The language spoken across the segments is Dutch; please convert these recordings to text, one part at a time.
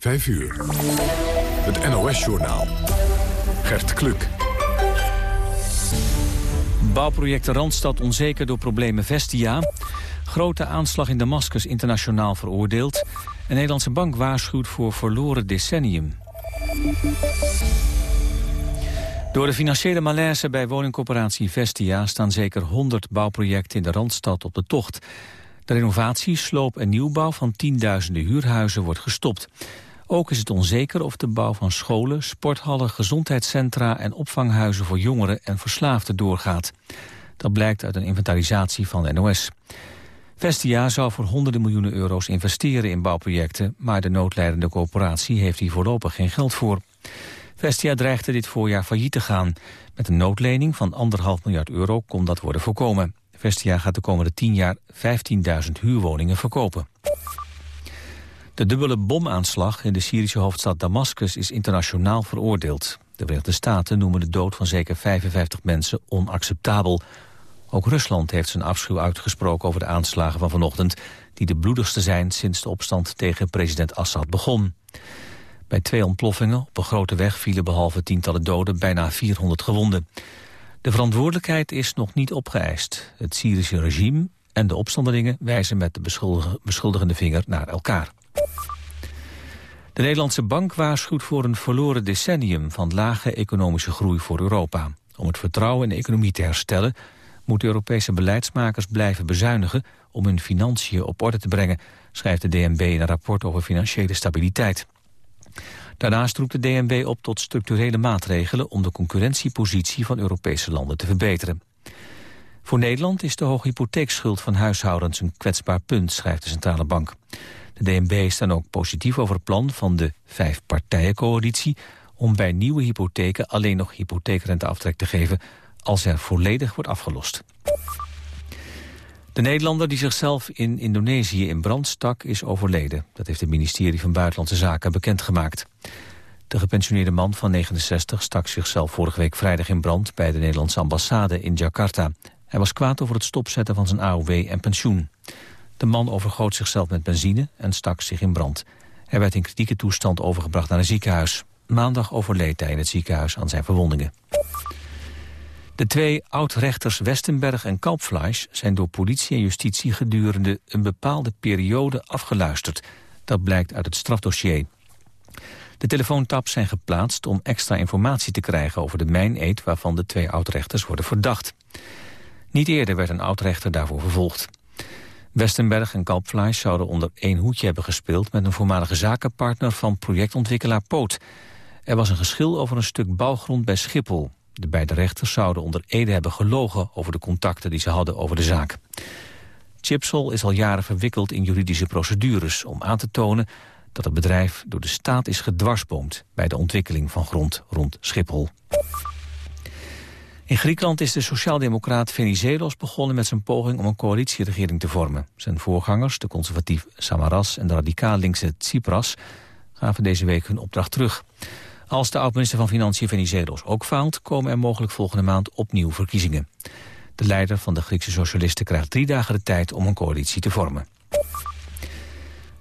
5 uur. Het NOS-journaal. Gert Kluk. Bouwprojecten Randstad onzeker door problemen Vestia. Grote aanslag in Damascus internationaal veroordeeld. Een Nederlandse bank waarschuwt voor verloren decennium. Door de financiële malaise bij woningcorporatie Vestia... staan zeker 100 bouwprojecten in de Randstad op de tocht. De renovatie, sloop en nieuwbouw van tienduizenden huurhuizen wordt gestopt. Ook is het onzeker of de bouw van scholen, sporthallen, gezondheidscentra... en opvanghuizen voor jongeren en verslaafden doorgaat. Dat blijkt uit een inventarisatie van de NOS. Vestia zou voor honderden miljoenen euro's investeren in bouwprojecten... maar de noodleidende corporatie heeft hier voorlopig geen geld voor. Vestia dreigde dit voorjaar failliet te gaan. Met een noodlening van anderhalf miljard euro kon dat worden voorkomen. Vestia gaat de komende tien jaar 15.000 huurwoningen verkopen. De dubbele bomaanslag in de Syrische hoofdstad Damascus is internationaal veroordeeld. De Verenigde Staten noemen de dood van zeker 55 mensen onacceptabel. Ook Rusland heeft zijn afschuw uitgesproken over de aanslagen van vanochtend... die de bloedigste zijn sinds de opstand tegen president Assad begon. Bij twee ontploffingen op een grote weg vielen behalve tientallen doden bijna 400 gewonden. De verantwoordelijkheid is nog niet opgeëist. Het Syrische regime en de opstandelingen wijzen met de beschuldigende vinger naar elkaar. De Nederlandse bank waarschuwt voor een verloren decennium van lage economische groei voor Europa. Om het vertrouwen in de economie te herstellen moeten Europese beleidsmakers blijven bezuinigen om hun financiën op orde te brengen, schrijft de DNB in een rapport over financiële stabiliteit. Daarnaast roept de DNB op tot structurele maatregelen om de concurrentiepositie van Europese landen te verbeteren. Voor Nederland is de hoge hypotheekschuld van huishoudens een kwetsbaar punt, schrijft de Centrale Bank. De DNB is dan ook positief over het plan van de vijfpartijencoalitie om bij nieuwe hypotheken alleen nog hypotheekrenteaftrek te geven als er volledig wordt afgelost. De Nederlander die zichzelf in Indonesië in brand stak is overleden. Dat heeft het ministerie van Buitenlandse Zaken bekendgemaakt. De gepensioneerde man van 69 stak zichzelf vorige week vrijdag in brand... bij de Nederlandse ambassade in Jakarta. Hij was kwaad over het stopzetten van zijn AOW en pensioen. De man overgoot zichzelf met benzine en stak zich in brand. Hij werd in kritieke toestand overgebracht naar een ziekenhuis. Maandag overleed hij in het ziekenhuis aan zijn verwondingen. De twee oud-rechters Westenberg en Kalpfleisch zijn door politie en justitie gedurende een bepaalde periode afgeluisterd. Dat blijkt uit het strafdossier. De telefoontaps zijn geplaatst om extra informatie te krijgen over de mijneed waarvan de twee oud-rechters worden verdacht. Niet eerder werd een oud-rechter daarvoor vervolgd. Westenberg en Kalpfleisch zouden onder één hoedje hebben gespeeld met een voormalige zakenpartner van projectontwikkelaar Poot. Er was een geschil over een stuk bouwgrond bij Schiphol. De beide rechters zouden onder Ede hebben gelogen over de contacten die ze hadden over de zaak. Chipsol is al jaren verwikkeld in juridische procedures om aan te tonen dat het bedrijf door de staat is gedwarsboomd bij de ontwikkeling van grond rond Schiphol. In Griekenland is de sociaaldemocraat Venizelos begonnen met zijn poging om een coalitieregering te vormen. Zijn voorgangers, de conservatief Samaras en de radicaal linkse Tsipras, gaven deze week hun opdracht terug. Als de oud-minister van Financiën Venizelos ook faalt... komen er mogelijk volgende maand opnieuw verkiezingen. De leider van de Griekse socialisten krijgt drie dagen de tijd om een coalitie te vormen.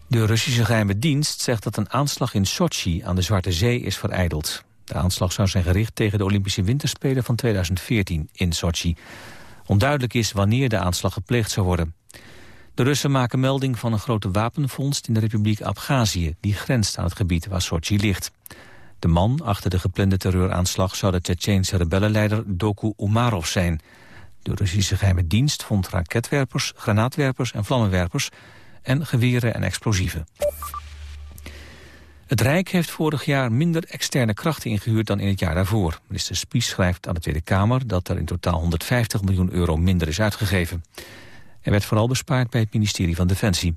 De Russische geheime dienst zegt dat een aanslag in Sochi aan de Zwarte Zee is vereideld. De aanslag zou zijn gericht tegen de Olympische Winterspelen van 2014 in Sochi. Onduidelijk is wanneer de aanslag gepleegd zou worden. De Russen maken melding van een grote wapenvondst in de Republiek Abhazie... die grenst aan het gebied waar Sochi ligt. De man achter de geplande terreuraanslag zou de Tsjetsjeense rebellenleider Doku Umarov zijn. De Russische geheime dienst vond raketwerpers, granaatwerpers en vlammenwerpers... en geweren en explosieven. Het Rijk heeft vorig jaar minder externe krachten ingehuurd dan in het jaar daarvoor. Minister Spies schrijft aan de Tweede Kamer dat er in totaal 150 miljoen euro minder is uitgegeven. Er werd vooral bespaard bij het ministerie van Defensie.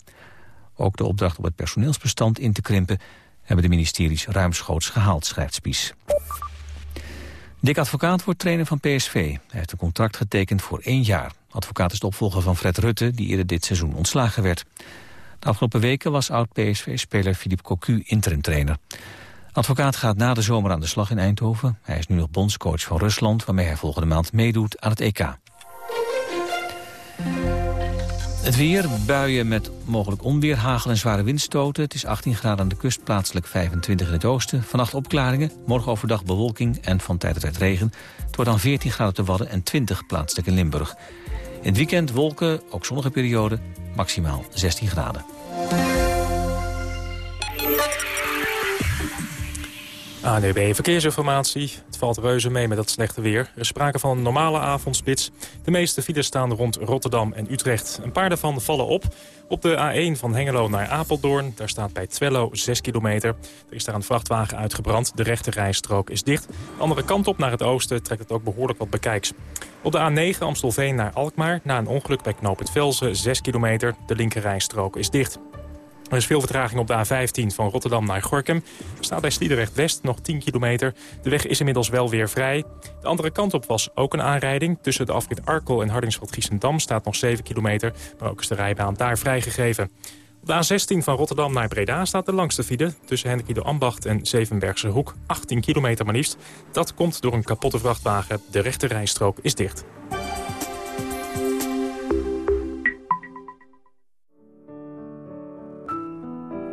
Ook de opdracht om het personeelsbestand in te krimpen hebben de ministeries ruimschoots gehaald, schrijft Spies. Dick Advocaat wordt trainer van PSV. Hij heeft een contract getekend voor één jaar. Advocaat is de opvolger van Fred Rutte, die eerder dit seizoen ontslagen werd. De afgelopen weken was oud-PSV-speler Philippe Cocu interim-trainer. Advocaat gaat na de zomer aan de slag in Eindhoven. Hij is nu nog bondscoach van Rusland, waarmee hij volgende maand meedoet aan het EK. Het weer, buien met mogelijk onweer, hagel en zware windstoten. Het is 18 graden aan de kust, plaatselijk 25 in het oosten. Vannacht opklaringen, morgen overdag bewolking en van tijd tot tijd regen. Het wordt dan 14 graden de Wadden en 20 plaatselijk in Limburg. In het weekend wolken, ook zonnige periode, maximaal 16 graden. ANUB Verkeersinformatie. Het valt reuze mee met dat slechte weer. Er is sprake van een normale avondspits. De meeste files staan rond Rotterdam en Utrecht. Een paar daarvan vallen op. Op de A1 van Hengelo naar Apeldoorn. Daar staat bij Twello 6 kilometer. Er is daar een vrachtwagen uitgebrand. De rechte rijstrook is dicht. De andere kant op naar het oosten trekt het ook behoorlijk wat bekijks. Op de A9 Amstelveen naar Alkmaar. Na een ongeluk bij Knoop het Velzen 6 kilometer. De linker rijstrook is dicht. Er is veel vertraging op de A15 van Rotterdam naar Gorkum. Er staat bij Sliedrecht West nog 10 kilometer. De weg is inmiddels wel weer vrij. De andere kant op was ook een aanrijding. Tussen de afrit Arkel en Hardingsveld-Giessendam staat nog 7 kilometer. Maar ook is de rijbaan daar vrijgegeven. Op de A16 van Rotterdam naar Breda staat de langste file... tussen Hendrik de Ambacht en Zevenbergse Hoek. 18 kilometer maar liefst. Dat komt door een kapotte vrachtwagen. De rechte rijstrook is dicht.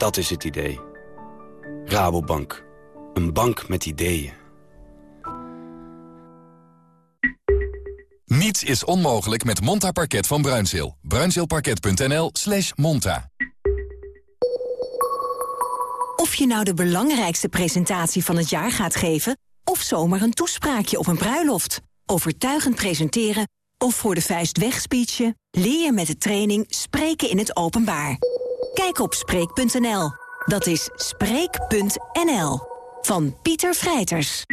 Dat is het idee. Rabobank. Een bank met ideeën. Niets is onmogelijk met Monta Parket van Bruinzeel. Bruinzeelparket.nl slash monta. Of je nou de belangrijkste presentatie van het jaar gaat geven... of zomaar een toespraakje op een bruiloft. Overtuigend presenteren of voor de vuist wegspeechen... leer je met de training Spreken in het Openbaar. Kijk op Spreek.nl. Dat is Spreek.nl. Van Pieter Vrijters.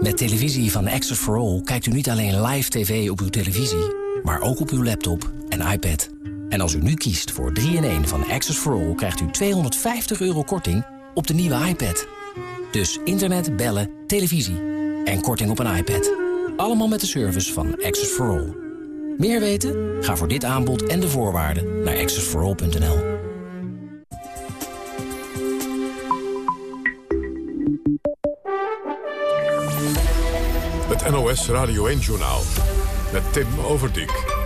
Met televisie van Access for All kijkt u niet alleen live tv op uw televisie... maar ook op uw laptop en iPad. En als u nu kiest voor 3-in-1 van Access for All... krijgt u 250 euro korting op de nieuwe iPad. Dus internet, bellen, televisie en korting op een iPad. Allemaal met de service van Access for All. Meer weten? Ga voor dit aanbod en de voorwaarden naar accessforall.nl. Het NOS Radio 1-journaal met Tim Overdijk.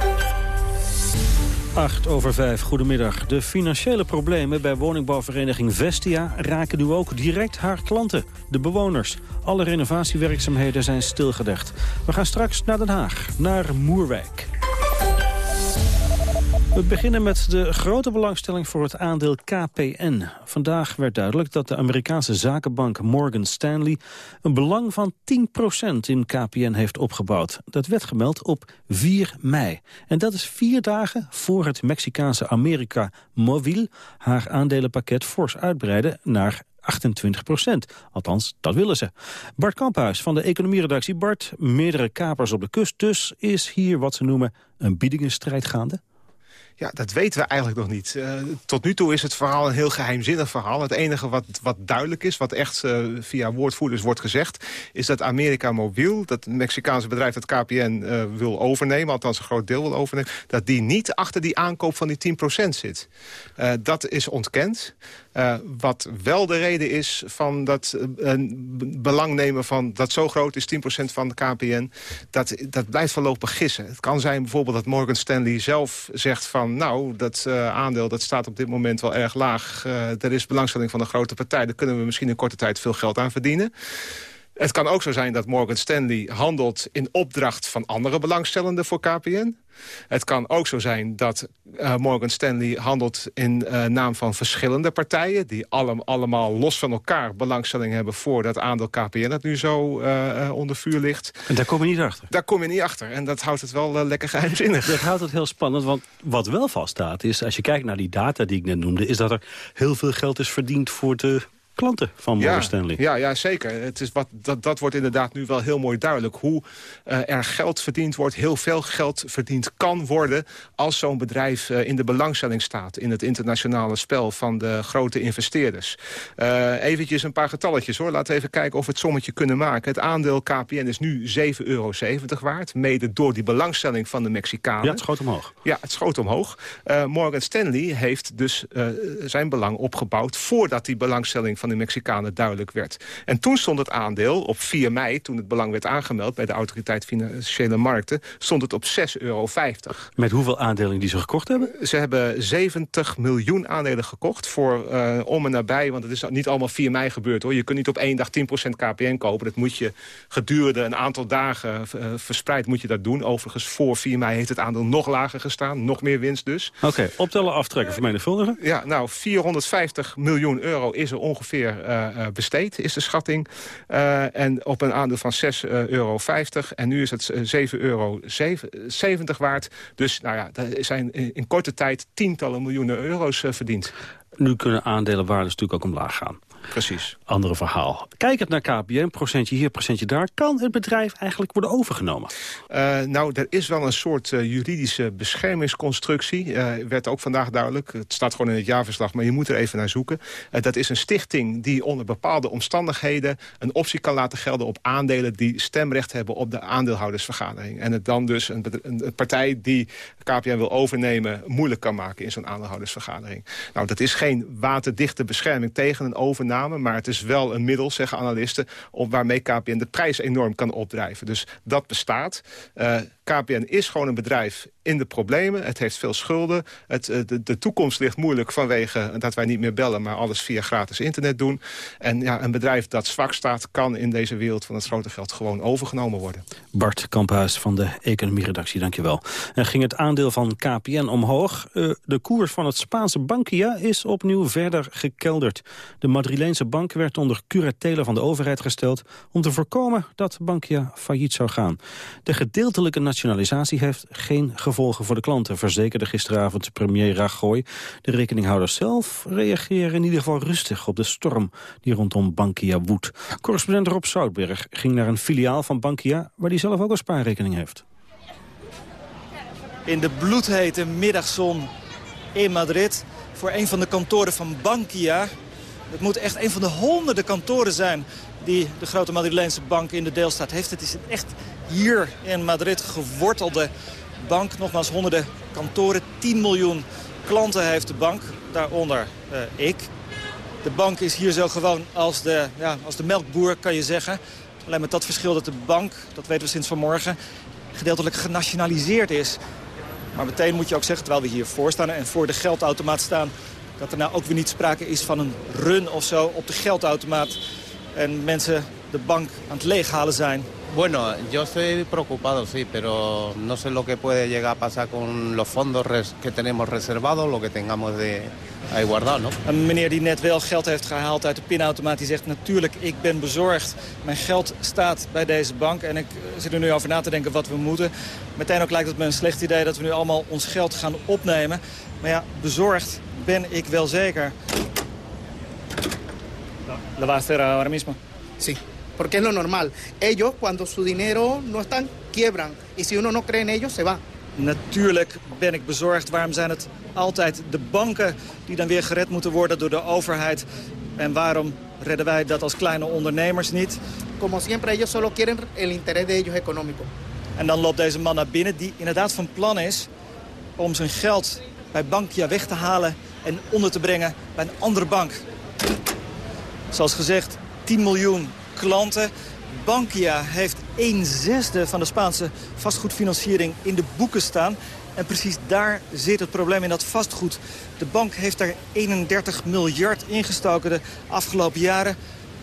8 over 5, goedemiddag. De financiële problemen bij woningbouwvereniging Vestia raken nu ook direct haar klanten, de bewoners. Alle renovatiewerkzaamheden zijn stilgelegd. We gaan straks naar Den Haag, naar Moerwijk. We beginnen met de grote belangstelling voor het aandeel KPN. Vandaag werd duidelijk dat de Amerikaanse zakenbank Morgan Stanley... een belang van 10% in KPN heeft opgebouwd. Dat werd gemeld op 4 mei. En dat is vier dagen voor het Mexicaanse America Movil... haar aandelenpakket fors uitbreidde naar 28 procent. Althans, dat willen ze. Bart Kamphuis van de economieredactie. Bart, meerdere kapers op de kust. Dus is hier wat ze noemen een biedingenstrijd gaande? Ja, dat weten we eigenlijk nog niet. Uh, tot nu toe is het verhaal een heel geheimzinnig verhaal. Het enige wat, wat duidelijk is, wat echt uh, via woordvoerders wordt gezegd... is dat America Mobiel, dat Mexicaanse bedrijf dat KPN uh, wil overnemen... althans een groot deel wil overnemen... dat die niet achter die aankoop van die 10% zit. dat is ontkend. Wat wel de reden is van dat belangnemen van... dat zo groot is, 10% van de KPN... Dat, dat blijft voorlopig gissen. Het kan zijn bijvoorbeeld dat Morgan Stanley zelf zegt van nou, dat aandeel dat staat op dit moment wel erg laag. Er is belangstelling van een grote partij. Daar kunnen we misschien in korte tijd veel geld aan verdienen. Het kan ook zo zijn dat Morgan Stanley handelt in opdracht van andere belangstellenden voor KPN. Het kan ook zo zijn dat uh, Morgan Stanley handelt in uh, naam van verschillende partijen... die allem, allemaal los van elkaar belangstelling hebben voor dat aandeel KPN... dat nu zo uh, onder vuur ligt. En daar kom je niet achter? Daar kom je niet achter. En dat houdt het wel lekker geheimzinnig. Dat houdt het heel spannend, want wat wel vaststaat is... als je kijkt naar die data die ik net noemde... is dat er heel veel geld is verdiend voor de klanten van Morgan ja, Stanley. Ja, ja, zeker. Het is wat, dat, dat wordt inderdaad nu wel heel mooi duidelijk. Hoe uh, er geld verdiend wordt, heel veel geld verdiend kan worden... als zo'n bedrijf uh, in de belangstelling staat... in het internationale spel van de grote investeerders. Uh, eventjes een paar getalletjes hoor. Laten we even kijken of we het sommetje kunnen maken. Het aandeel KPN is nu 7,70 euro waard. Mede door die belangstelling van de Mexicanen. Ja, het schoot omhoog. Ja, het schoot omhoog. Morgan Stanley heeft dus zijn belang opgebouwd... voordat die belangstelling van de Mexicanen duidelijk werd. En toen stond het aandeel op 4 mei, toen het belang werd aangemeld... bij de Autoriteit Financiële Markten, stond het op 6,50 euro. Met hoeveel aandelen die ze gekocht hebben? Ze hebben 70 miljoen aandelen gekocht voor uh, om en nabij... want het is niet allemaal 4 mei gebeurd. hoor. Je kunt niet op één dag 10% KPN kopen. Dat moet je gedurende een aantal dagen uh, verspreid moet je dat doen. Overigens, voor 4 mei heeft het aandeel nog lager gestaan. Nog meer winst dus. Oké, okay, optellen, aftrekken, vermenigvuldigen? Ja, nou, 450 miljoen euro is er ongeveer uh, besteed, is de schatting. Uh, en op een aandeel van 6,50 euro. En nu is het 7,70 euro waard. Dus nou ja, er zijn in korte tijd tientallen miljoenen euro's verdiend. Nu kunnen aandelenwaardes natuurlijk ook omlaag gaan. Precies. Andere verhaal. Kijkend naar KPN, procentje hier, procentje daar... kan het bedrijf eigenlijk worden overgenomen? Uh, nou, er is wel een soort uh, juridische beschermingsconstructie. Uh, werd ook vandaag duidelijk. Het staat gewoon in het jaarverslag, maar je moet er even naar zoeken. dat is een stichting die onder bepaalde omstandigheden... een optie kan laten gelden op aandelen... die stemrecht hebben op de aandeelhoudersvergadering. En het dan dus een, een partij die KPN wil overnemen... moeilijk kan maken in zo'n aandeelhoudersvergadering. Nou, dat is geen waterdichte bescherming tegen een overname maar het is wel een middel, zeggen analisten... Om, waarmee KPN de prijs enorm kan opdrijven. Dus dat bestaat. Uh, KPN is gewoon een bedrijf in de problemen. Het heeft veel schulden. Het, eh, de, de, toekomst ligt moeilijk vanwege dat wij niet meer bellen... maar alles via gratis internet doen. En ja, een bedrijf dat zwak staat... kan in deze wereld van het grote geld gewoon overgenomen worden. Bart Kamphuis van de Economie-redactie, dankjewel. En ging het aandeel van KPN omhoog. Uh, de koers van het Spaanse Bankia is opnieuw verder gekelderd. De Madrileense bank werd onder curatele van de overheid gesteld... om te voorkomen dat Bankia failliet zou gaan. De gedeeltelijke nationalisatie heeft geen gevolgen voor de klanten... verzekerde gisteravond premier Rajoy. De rekeninghouders zelf reageren in ieder geval rustig op de storm... die rondom Bankia woedt. Correspondent Rob Soutberg ging naar een filiaal van Bankia... waar hij zelf ook een spaarrekening heeft. In de bloedhete middagzon in Madrid... voor een van de kantoren van Bankia... Het moet echt een van de honderden kantoren zijn die de grote Madrileense bank in de deelstaat heeft. Het is echt hier in Madrid gewortelde bank. Nogmaals honderden kantoren, 10 miljoen klanten heeft de bank. Daaronder uh, ik. De bank is hier zo gewoon als de, ja, als de melkboer, kan je zeggen. Alleen met dat verschil dat de bank, dat weten we sinds vanmorgen... gedeeltelijk genationaliseerd is. Maar meteen moet je ook zeggen, terwijl we hier voor staan... en voor de geldautomaat staan... dat er nou ook weer niet sprake is van een run of zo op de geldautomaat... en mensen de bank aan het leeghalen zijn. Bueno, yo estoy preocupado, sí, pero no sé lo que puede llegar a pasar con los fondos que tenemos reservados, lo que tengamos de ahí guardado, ¿no? Een meneer die net wel geld heeft gehaald uit de pinautomaat, die zegt natuurlijk, ik ben bezorgd. Mijn geld staat bij deze bank en ik zit er nu over na te denken wat we moeten. Meteen ook lijkt het me een slecht idee dat we nu allemaal ons geld gaan opnemen. Maar ja, bezorgd ben ik wel zeker. La va a hacer ahora mismo? Sí. Porque es lo normal. Ellos, cuando su dinero no están, quiebran. Y si uno no cree en ellos, se va. Natuurlijk ben ik bezorgd. Waarom zijn het altijd de banken die dan weer gered moeten worden door de overheid? En waarom redden wij dat als kleine ondernemers niet? Como siempre, ellos solo quieren el interés de ellos económico. En dan loopt deze man naar binnen die inderdaad van plan is om zijn geld bij Bankia weg te halen en onder te brengen bij een andere bank. Zoals gezegd, 10 miljoen klanten. Bankia heeft een zesde van de Spaanse vastgoedfinanciering in de boeken staan. En precies daar zit het probleem in dat vastgoed. De bank heeft daar 31 miljard ingestoken de afgelopen jaren.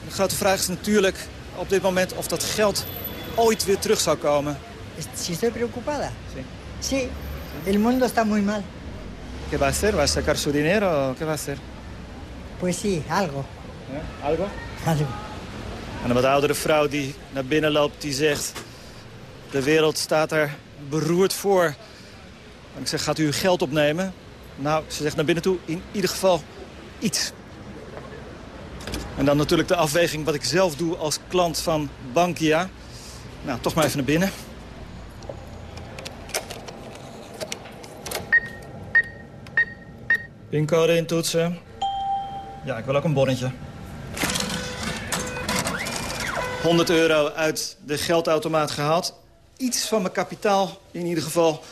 De grote vraag is natuurlijk op dit moment of dat geld ooit weer terug zou komen. ¿Sí estoy preocupada? Sí. Sí, el mundo está muy mal. ¿Qué va a hacer? ¿Va a sacar su dinero? ¿Qué va a hacer? Pues sí, algo. ¿Eh? ¿Algo? Algo. En een wat oudere vrouw die naar binnen loopt, die zegt... de wereld staat er beroerd voor. En ik zeg, gaat u uw geld opnemen? Nou, ze zegt naar binnen toe, in ieder geval iets. En dan natuurlijk de afweging wat ik zelf doe als klant van Bankia. Nou, toch maar even naar binnen. Pincode intoetsen. Ja, ik wil ook een bonnetje. 100 euro uit de geldautomaat gehaald. Iets van mijn kapitaal in ieder geval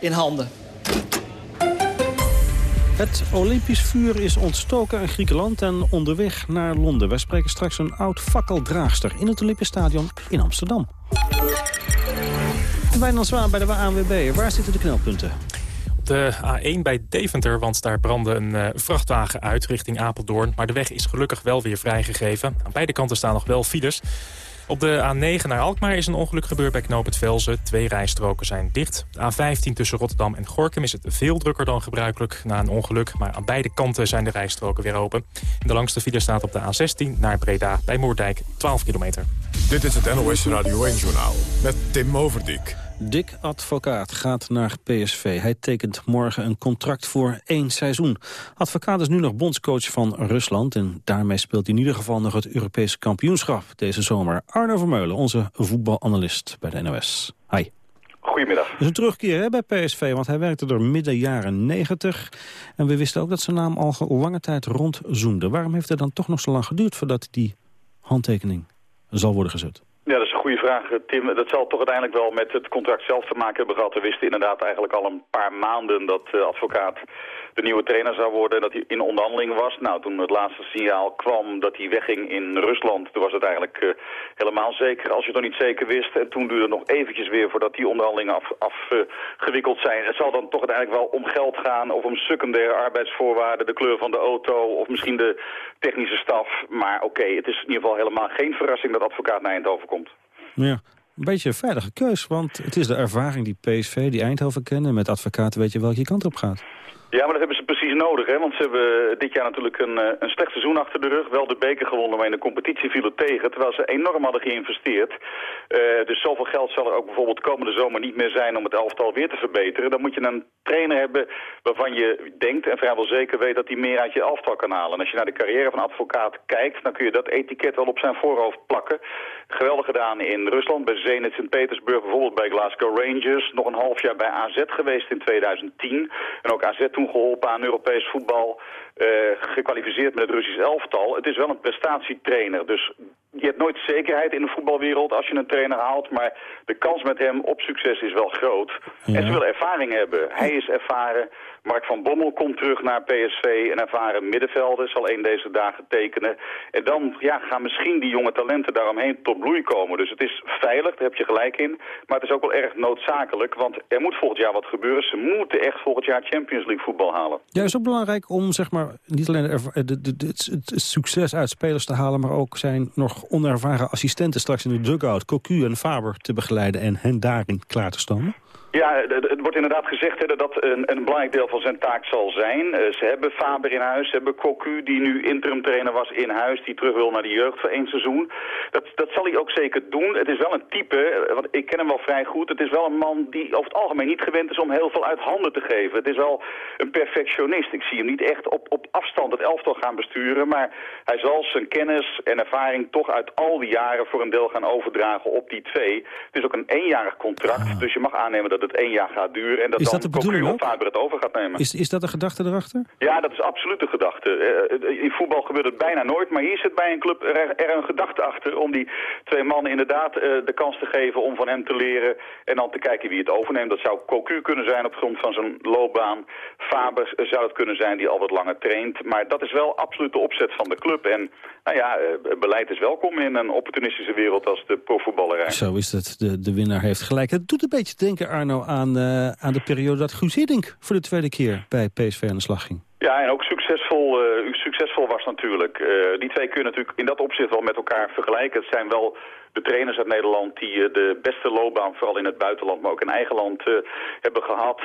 in handen. Het Olympisch vuur is ontstoken in Griekenland en onderweg naar Londen. Wij spreken straks een oud fakkeldraagster in het Olympisch Stadion in Amsterdam. Wijnand Zwaan bij de ANWB. Waar zitten de knelpunten? De A1 bij Deventer, want daar brandde een uh, vrachtwagen uit richting Apeldoorn. Maar de weg is gelukkig wel weer vrijgegeven. Aan beide kanten staan nog wel files. Op de A9 naar Alkmaar is een ongeluk gebeurd bij Knoop Velzen. Twee rijstroken zijn dicht. De A15 tussen Rotterdam en Gorkum is het veel drukker dan gebruikelijk na een ongeluk. Maar aan beide kanten zijn de rijstroken weer open. de langste file staat op de A16 naar Breda bij Moerdijk, 12 kilometer. Dit is het NOS Radio 1-journaal met Tim Overdijk. Dick Advocaat gaat naar PSV. Hij tekent morgen een contract voor één seizoen. Advocaat is nu nog bondscoach van Rusland... en daarmee speelt hij in ieder geval nog het Europese kampioenschap deze zomer. Arno Vermeulen, onze voetbalanalist bij de NOS. Hi. Goedemiddag. Is een terugkeer hè, bij PSV, want hij werkte er midden jaren 90. En we wisten ook dat zijn naam al lange tijd rondzoomde. Waarom heeft het dan toch nog zo lang geduurd voordat die handtekening zal worden gezet? Ja, dat is een goede vraag, Tim. Dat zal toch uiteindelijk wel met het contract zelf te maken hebben gehad. We wisten inderdaad eigenlijk al een paar maanden dat de advocaat de nieuwe trainer zou worden... dat hij in onderhandeling was. Nou, toen het laatste signaal kwam dat hij wegging in Rusland... toen was het eigenlijk uh, helemaal zeker als je het nog niet zeker wist. En toen duurde het nog eventjes weer voordat die onderhandelingen afgewikkeld af, zijn. Het zal dan toch uiteindelijk wel om geld gaan... of om secundaire arbeidsvoorwaarden, de kleur van de auto... of misschien de technische staf. Maar oké, het is in ieder geval helemaal geen verrassing dat advocaat naar Eindhoven komt. Ja, een beetje een veilige keus, want het is de ervaring die PSV, die Eindhoven kennen. Met advocaten weet je welke kant op gaat. Ja, maar dat hebben ze precies nodig, hè? want ze hebben dit jaar natuurlijk een, eh, een slecht seizoen achter de rug. Wel de beker gewonnen, maar in de competitie viel het tegen, terwijl ze enorm hadden geïnvesteerd. Uh, dus zoveel geld zal er ook bijvoorbeeld komende zomer niet meer zijn om het elftal weer te verbeteren. Dan moet je een trainer hebben waarvan je denkt en vrijwel zeker weet dat hij meer uit je elftal kan halen. En als je naar de carrière van advocaat kijkt, dan kun je dat etiket wel op zijn voorhoofd plakken. Geweldig gedaan in Rusland, bij Zenit Sint-Petersburg, bijvoorbeeld bij Glasgow Rangers. Nog een half jaar bij AZ geweest in 2010. En ook AZ toen geholpen aan Europees voetbal. Uh, gekwalificeerd met het Russisch elftal. Het is wel een prestatietrainer, dus je hebt nooit zekerheid in de voetbalwereld als je een trainer haalt, maar de kans met hem op succes is wel groot. En ze willen ervaring hebben. Hij is ervaren. Mark van Bommel komt terug naar PSV, een ervaren middenvelder, zal een deze dagen tekenen. En dan ja, gaan misschien die jonge talenten daaromheen tot bloei komen. Dus het is veilig, daar heb je gelijk in. Maar het is ook wel erg noodzakelijk, want er moet volgend jaar wat gebeuren. Ze moeten echt volgend jaar Champions League voetbal halen. Ja, is ook belangrijk om zeg maar, niet alleen de, het succes uit spelers te halen, maar ook zijn nog onervaren assistenten straks in de dugout, Cocu en Faber, te begeleiden en hen daarin klaar te stomen? Ja, het wordt inderdaad gezegd hè, dat dat een, een, belangrijk deel van zijn taak zal zijn. Uh, ze hebben Faber in huis, ze hebben Cocu die nu interim trainer was in huis, die terug wil naar de jeugd voor één seizoen. Dat, dat zal hij ook zeker doen. Het is wel een type, eh, want ik ken hem wel vrij goed, het is wel een man die over het algemeen niet gewend is om heel veel uit handen te geven. Het is wel een perfectionist. Ik zie hem niet echt op, op afstand het elftal gaan besturen, maar hij zal zijn kennis en ervaring toch uit al die jaren voor een deel gaan overdragen op die twee. Het is ook een eenjarig contract, ah. dus je mag aannemen dat het één jaar gaat duren en dat is dan dat of Faber het over gaat nemen. Is, is dat de gedachte erachter? Ja, dat is absoluut de gedachte. Uh, in voetbal gebeurt het bijna nooit, maar hier zit bij een club er, er een gedachte achter om die twee mannen inderdaad uh, de kans te geven om van hem te leren en dan te kijken wie het overneemt. Dat zou Cocu kunnen zijn op grond van zijn loopbaan. Faber zou het kunnen zijn die al wat langer traint. Maar dat is wel absoluut de opzet van de club. En nou ja, beleid is welkom in een opportunistische wereld als de profvoetballerij. Zo is het. De, de winnaar heeft gelijk. Het doet een beetje denken, Arno, aan, uh, aan de periode dat Guus Hiddink voor de tweede keer bij PSV aan de slag ging. Ja, en ook succesvol, uh, succesvol was natuurlijk. Uh, die twee kun je natuurlijk in dat opzicht wel met elkaar vergelijken. Het zijn wel de trainers uit Nederland die de beste loopbaan, vooral in het buitenland, maar ook in eigen land, hebben gehad.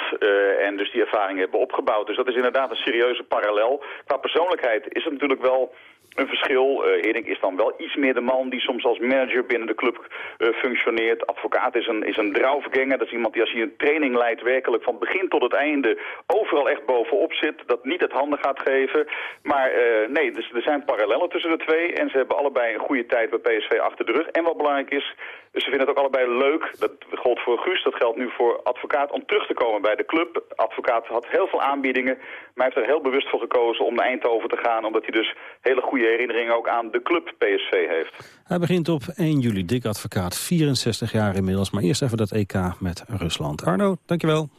En dus die ervaring hebben opgebouwd. Dus dat is inderdaad een serieuze parallel. Qua persoonlijkheid is het natuurlijk wel een verschil. Uh, is dan wel iets meer de man die soms als manager binnen de club uh, functioneert. Advocaat is een, is een draufganger. Dat is iemand die als hij een training leidt werkelijk van begin tot het einde overal echt bovenop zit. Dat niet het handen gaat geven. Maar uh, nee, dus er zijn parallellen tussen de twee. En ze hebben allebei een goede tijd bij PSV achter de rug. En wat belangrijk is, ze vinden het ook allebei leuk. Dat gold voor Guus, dat geldt nu voor advocaat om terug te komen bij de club. Advocaat had heel veel aanbiedingen, maar heeft er heel bewust voor gekozen om naar Eindhoven te gaan. Omdat hij dus hele goede herinneringen ook aan de club PSV heeft. Hij begint op 1 juli, dik advocaat, 64 jaar inmiddels. Maar eerst even dat EK met Rusland. Arno, dankjewel.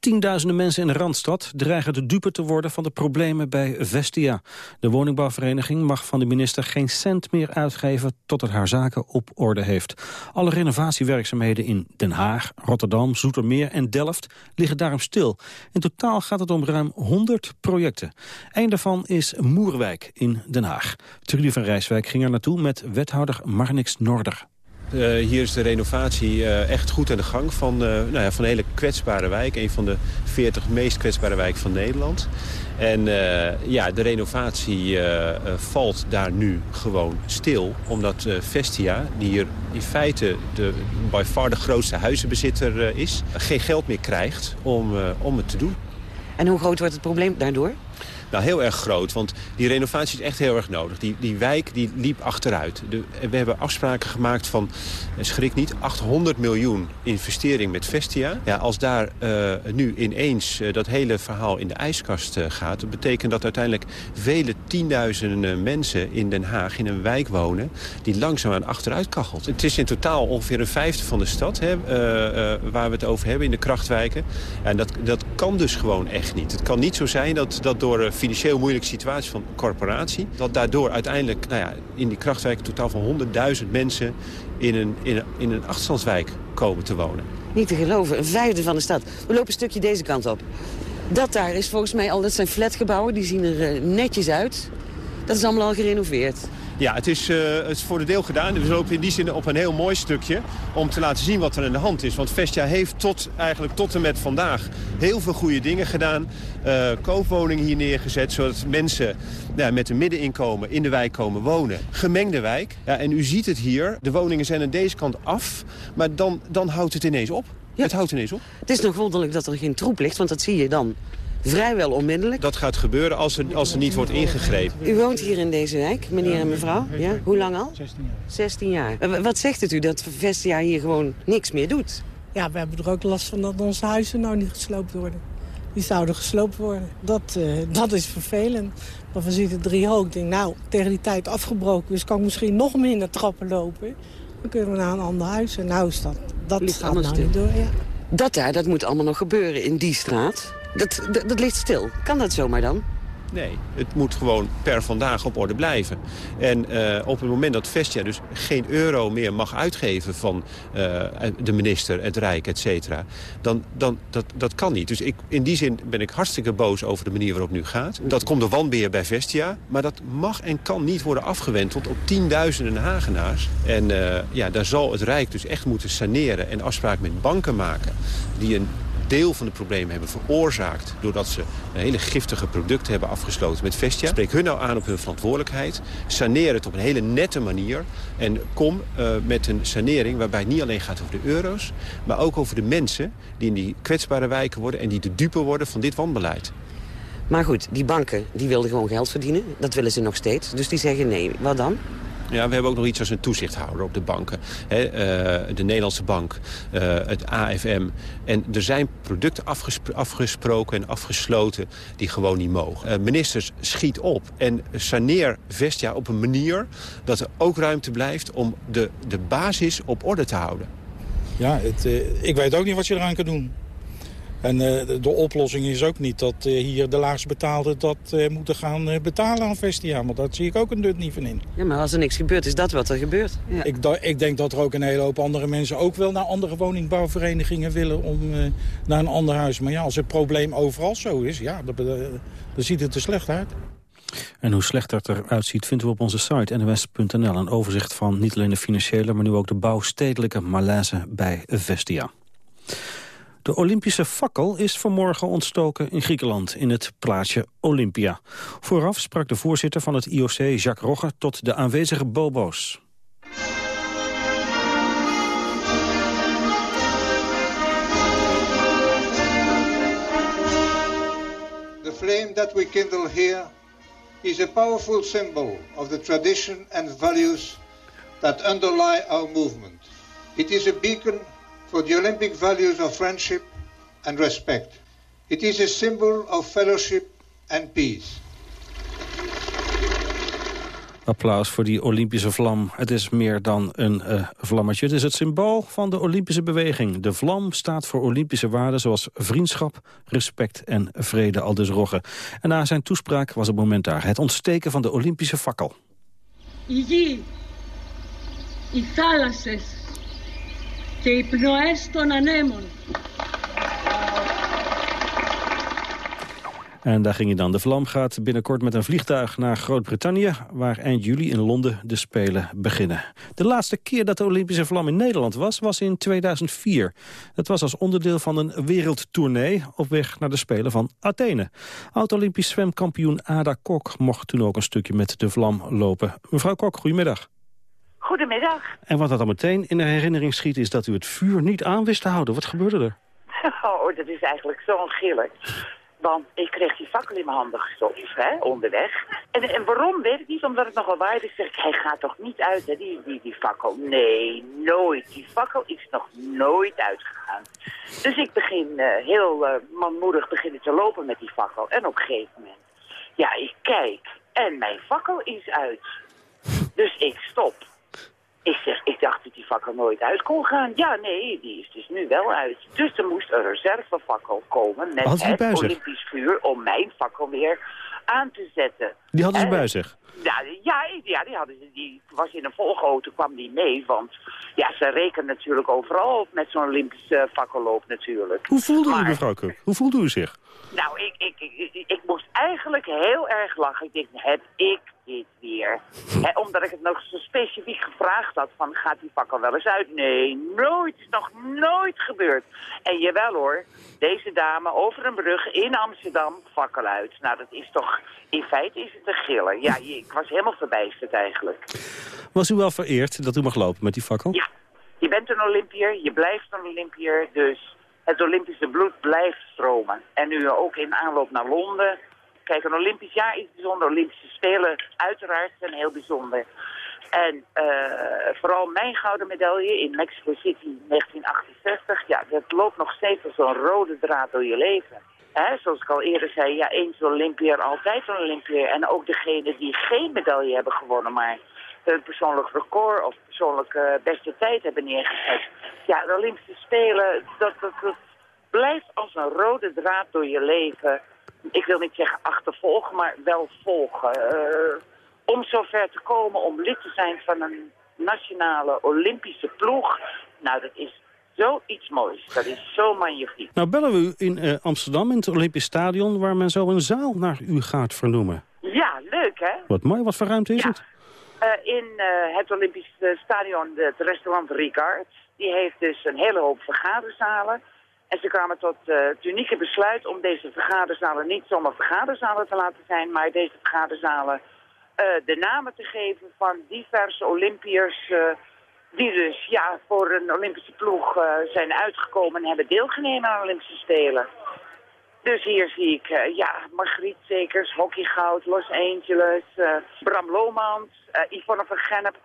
Tienduizenden mensen in de Randstad dreigen de dupe te worden van de problemen bij Vestia. De woningbouwvereniging mag van de minister geen cent meer uitgeven tot het haar zaken op orde heeft. Alle renovatiewerkzaamheden in Den Haag, Rotterdam, Zoetermeer en Delft liggen daarom stil. In totaal gaat het om ruim 100 projecten. Een daarvan is Moerwijk in Den Haag. Trudy van Rijswijk ging er naartoe met wethouder Marnix Norder. Uh, hier is de renovatie uh, echt goed aan de gang van, uh, nou ja, van een hele kwetsbare wijk. Een van de 40 meest kwetsbare wijken van Nederland. En ja, de renovatie valt daar nu gewoon stil. Omdat Vestia, die hier in feite de, by far de grootste huizenbezitter is... geen geld meer krijgt om, om het te doen. En hoe groot wordt het probleem daardoor? Nou, heel erg groot, want die renovatie is echt heel erg nodig. Die, die wijk die liep achteruit. De, we hebben afspraken gemaakt van, eh, schrik niet, 800 miljoen investering met Vestia. Ja, als daar uh, nu ineens uh, dat hele verhaal in de ijskast gaat... dat betekent dat uiteindelijk vele tienduizenden mensen in Den Haag... in een wijk wonen die langzaamaan achteruit kachelt. Het is in totaal ongeveer een vijfde van de stad hè, waar we het over hebben in de krachtwijken. En dat, dat kan dus gewoon echt niet. Het kan niet zo zijn dat, dat door financieel moeilijke situatie van corporatie. Dat daardoor uiteindelijk nou ja, in die krachtwijk totaal van 100.000 mensen in een, in, een, in een achterstandswijk komen te wonen. Niet te geloven, een vijfde van de stad. We lopen een stukje deze kant op. Dat daar is volgens mij al, dat zijn flatgebouwen, die zien er uh, netjes uit. Dat is allemaal al gerenoveerd. Ja, het is, uh, het is voor de deel gedaan. We lopen in die zin op een heel mooi stukje om te laten zien wat er aan de hand is. Want Vestia heeft tot, eigenlijk tot en met vandaag heel veel goede dingen gedaan. Uh, koopwoningen hier neergezet, zodat mensen ja, met een middeninkomen in de wijk komen wonen. Gemengde wijk. Ja, en u ziet het hier, de woningen zijn aan deze kant af, maar dan, dan houdt het ineens op. Ja. Het houdt ineens op. Het is nog wonderlijk dat er geen troep ligt, want dat zie je dan vrijwel onmiddellijk. Dat gaat gebeuren als er, als er niet wordt ingegrepen. U woont hier in deze wijk, meneer en mevrouw? Ja? Hoe lang al? 16 jaar. 16 jaar. Wat zegt het u dat Vestia hier gewoon niks meer doet? Ja, we hebben er ook last van dat onze huizen nou niet gesloopt worden. Die zouden gesloopt worden. Dat, uh, dat is vervelend. Maar we zitten drie hoog. Ik denk, nou, tegen die tijd afgebroken. Dus kan ik misschien nog minder trappen lopen. Dan kunnen we naar een ander huis. En nou is dat, dat gaat nou niet door, ja. Dat daar, dat moet allemaal nog gebeuren in die straat. Dat, dat, ligt stil. Kan dat zomaar dan? Nee, het moet gewoon per vandaag op orde blijven. En uh, op het moment dat Vestia dus geen euro meer mag uitgeven van uh, de minister, het Rijk, et cetera, dan, dan dat, dat kan niet. Dus ik, in die zin ben ik hartstikke boos over de manier waarop nu gaat. Dat komt de wanbeer bij Vestia, maar dat mag en kan niet worden afgewenteld op tienduizenden Hagenaars. En uh, ja, daar zal het Rijk dus echt moeten saneren en afspraken met banken maken die een deel van de problemen hebben veroorzaakt... doordat ze een hele giftige producten hebben afgesloten met Vestia. Spreek hun nou aan op hun verantwoordelijkheid. Saneer het op een hele nette manier. En kom uh, met een sanering waarbij het niet alleen gaat over de euro's... maar ook over de mensen die in die kwetsbare wijken worden... en die de dupe worden van dit wanbeleid. Maar goed, die banken die wilden gewoon geld verdienen. Dat willen ze nog steeds. Dus die zeggen nee. Wat dan? Ja, we hebben ook nog iets als een toezichthouder op de banken. He, uh, de Nederlandse Bank, uh, het AFM. En er zijn producten afgespro afgesproken en afgesloten die gewoon niet mogen. Uh, ministers, schiet op en saneer Vestia op een manier... dat er ook ruimte blijft om de, de basis op orde te houden. Ja, het, ik weet ook niet wat je eraan kan doen. En uh, de oplossing is ook niet dat uh, hier de laagst betaalden dat uh, moeten gaan betalen aan Vestia. Want daar zie ik ook een dut niet van in. Ja, maar als er niks gebeurt, is dat wat er gebeurt. Ja. Ik, ik, denk dat er ook een hele hoop andere mensen ook wel naar andere woningbouwverenigingen willen om naar een ander huis. Maar ja, als het probleem overal zo is, ja, dan, dan ziet het er slecht uit. En hoe slecht dat eruit ziet vinden we op onze site nws.nl. Een overzicht van niet alleen de financiële, maar nu ook de bouwstedelijke malaise bij Vestia. De Olympische fakkel is vanmorgen ontstoken in Griekenland, in het plaatsje Olympia. Vooraf sprak de voorzitter van het IOC, Jacques Rogge, tot de aanwezige bobo's. The flame that we kindle here is a powerful symbol of the tradition and values that underlie our movement. It is a beacon for the Olympic values of friendship and respect. It is a symbol of fellowship and peace. Applaus voor die Olympische vlam. Het is meer dan een uh, vlammetje. Het is het symbool van de Olympische beweging. De vlam staat voor Olympische waarden zoals vriendschap, respect en vrede, aldus Rogge. En na zijn toespraak was het moment daar. Het ontsteken van de Olympische fakkel. Η γη, οι θάλασσες και οι πνοές των ανέμων En daar ging je dan. De vlam gaat binnenkort met een vliegtuig naar Groot-Brittannië... waar eind juli in Londen de Spelen beginnen. De laatste keer dat de Olympische vlam in Nederland was, was in 2004. Dat was als onderdeel van een wereldtournee op weg naar de Spelen van Athene. Oud-Olympisch zwemkampioen Ada Kok mocht toen ook een stukje met de vlam lopen. Mevrouw Kok, goedemiddag. Goedemiddag. En wat dat dan meteen in de herinnering schiet... is dat u het vuur niet aan wist te houden. Wat gebeurde er? Oh, dat is eigenlijk zo ongillig. Want ik kreeg die fakkel in mijn handen gestopt, hè, onderweg. En, en waarom, weet ik niet, omdat het nogal waard is. Zeg ik, hij gaat toch niet uit, hè, die, die, die fakkel? Nee, nooit. Die fakkel is nog nooit uitgegaan. Dus ik begin uh, heel uh, manmoedig beginnen te lopen met die fakkel. En op een gegeven moment, ja, ik kijk en mijn fakkel is uit. Dus ik stop. Ik zeg, ik dacht dat die fakkel nooit uit kon gaan. Ja, nee, die is dus nu wel uit. Dus er moest een reservefakkel komen met het Olympisch vuur om mijn fakkel weer aan te zetten. Die hadden ze bij zich? Ja, ja, ja die, hadden ze, die was in een volgauto, kwam die mee. Want ja, ze rekenen natuurlijk overal op met zo'n Olympische fakkelloop natuurlijk. Hoe voelde u, mevrouw Kuk? Hoe voelde u zich? Nou, ik, ik, ik, ik, moest eigenlijk heel erg lachen. Ik dacht, heb ik dit weer? omdat ik het nog zo specifiek gevraagd had van, gaat die fakkel wel eens uit? Nee, nooit. is nog nooit gebeurd. En jawel hoor, deze dame over een brug in Amsterdam, fakkel uit. Nou, dat is toch, in feite is het een gillen. Ja, ik was helemaal verbijsterd eigenlijk. Was u wel vereerd dat u mag lopen met die fakkel? Ja, je bent een Olympier, je blijft een Olympier, dus het Olympische bloed blijft stromen. En nu ook in aanloop naar Londen. Kijk, een Olympisch jaar is bijzonder. Olympische Spelen uiteraard zijn heel bijzonder. En uh, vooral mijn gouden medaille in Mexico City 1968. Ja, dat loopt nog steeds als een rode draad door je leven. He, zoals ik al eerder zei, ja, eens Olympier, altijd een Olympier. En ook degenen die geen medaille hebben gewonnen, maar hun persoonlijk record of persoonlijke beste tijd hebben neergezet. Ja, de Olympische Spelen, dat, dat, dat blijft als een rode draad door je leven. Ik wil niet zeggen achtervolgen, maar wel volgen. Uh, om zover te komen om lid te zijn van een nationale Olympische ploeg. Nou, dat is zoiets moois. Dat is zo magnifiek. Nou bellen we u in uh, Amsterdam, in het Olympisch Stadion... waar men zo een zaal naar u gaat vernoemen. Ja, leuk hè? Wat mooi, wat voor ruimte is het? Uh, in uh, het Olympisch Stadion, het restaurant Ricard. Die heeft dus een hele hoop vergaderzalen. En ze kwamen tot het unieke besluit om deze vergaderzalen niet zomaar vergaderzalen te laten zijn... maar deze vergaderzalen de namen te geven van diverse Olympiërs die dus ja, voor een Olympische ploeg zijn uitgekomen en hebben deelgenomen aan Olympische Spelen. Dus hier zie ik, ja, Margriet Zekers, Hockeygoud, Los Angeles, Bram Lomans, Yvonne van Gennep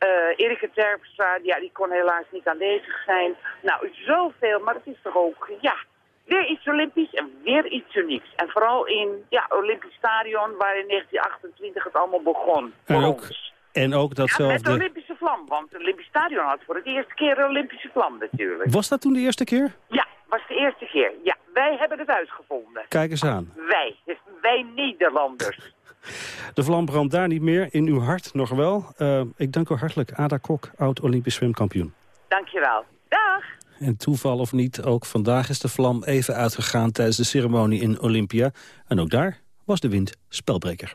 komt, Erike Terpstra, ja, die kon helaas niet aanwezig zijn. Nou, zoveel, maar het is toch ook, ja, weer iets Olympisch en weer iets unieks. En vooral in, ja, Olympisch Stadion, waar in 1928 het allemaal begon. En ook, en ook datzelfde... Ja, met de Olympische vlam, want het Olympisch Stadion had voor het eerste keer een Olympische vlam natuurlijk. Was dat toen de eerste keer? Ja, was de eerste keer. Ja, wij hebben het uitgevonden. Kijk eens aan. Wij, wij Nederlanders. De vlam brandt daar niet meer, in uw hart nog wel. Uh, ik dank u hartelijk, Ada Kok, oud-Olympisch zwemkampioen. Dankjewel. Dag. En toeval of niet, ook vandaag is de vlam even uitgegaan tijdens de ceremonie in Olympia. En ook daar was de wind spelbreker.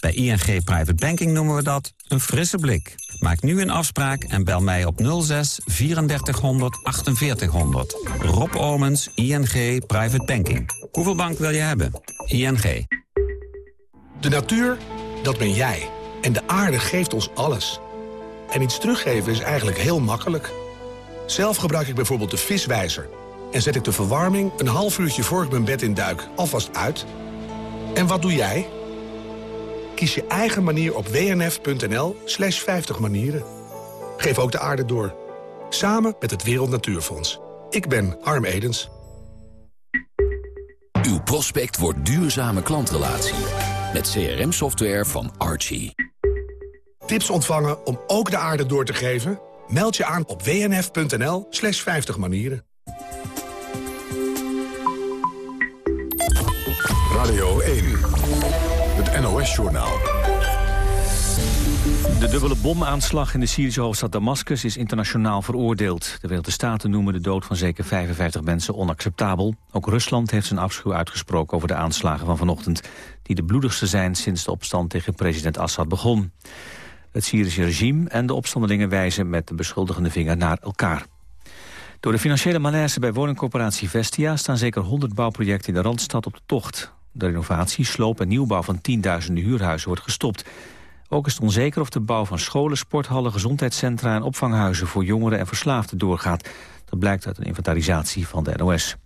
Bij ING Private Banking noemen we dat een frisse blik. Maak nu een afspraak en bel mij op 06 3400 4800. Rob Omens, ING Private Banking. Hoeveel bank wil je hebben? ING. De natuur, dat ben jij. En de aarde geeft ons alles. En iets teruggeven is eigenlijk heel makkelijk. Zelf gebruik ik bijvoorbeeld de viswijzer. En zet ik de verwarming een half uurtje voor ik mijn bed in duik alvast uit. En wat doe jij? Kies je eigen manier op wnf.nl slash 50 manieren. Geef ook de aarde door. Samen met het Wereld Natuurfonds. Ik ben Harm Edens. Uw prospect wordt duurzame klantrelatie. Met CRM-software van Archie. Tips ontvangen om ook de aarde door te geven? Meld je aan op wnf.nl slash 50 manieren. Radio 1. NOS-journaal. De dubbele bomaanslag in de Syrische hoofdstad Damascus is internationaal veroordeeld. De Verenigde Staten noemen de dood van zeker 55 mensen onacceptabel. Ook Rusland heeft zijn afschuw uitgesproken over de aanslagen van vanochtend... die de bloedigste zijn sinds de opstand tegen president Assad begon. Het Syrische regime en de opstandelingen wijzen met de beschuldigende vinger naar elkaar. Door de financiële malaise bij woningcorporatie Vestia... staan zeker 100 bouwprojecten in de Randstad op de tocht. De renovatie, sloop en nieuwbouw van tienduizenden huurhuizen wordt gestopt. Ook is het onzeker of de bouw van scholen, sporthallen, gezondheidscentra... en opvanghuizen voor jongeren en verslaafden doorgaat. Dat blijkt uit een inventarisatie van de NOS.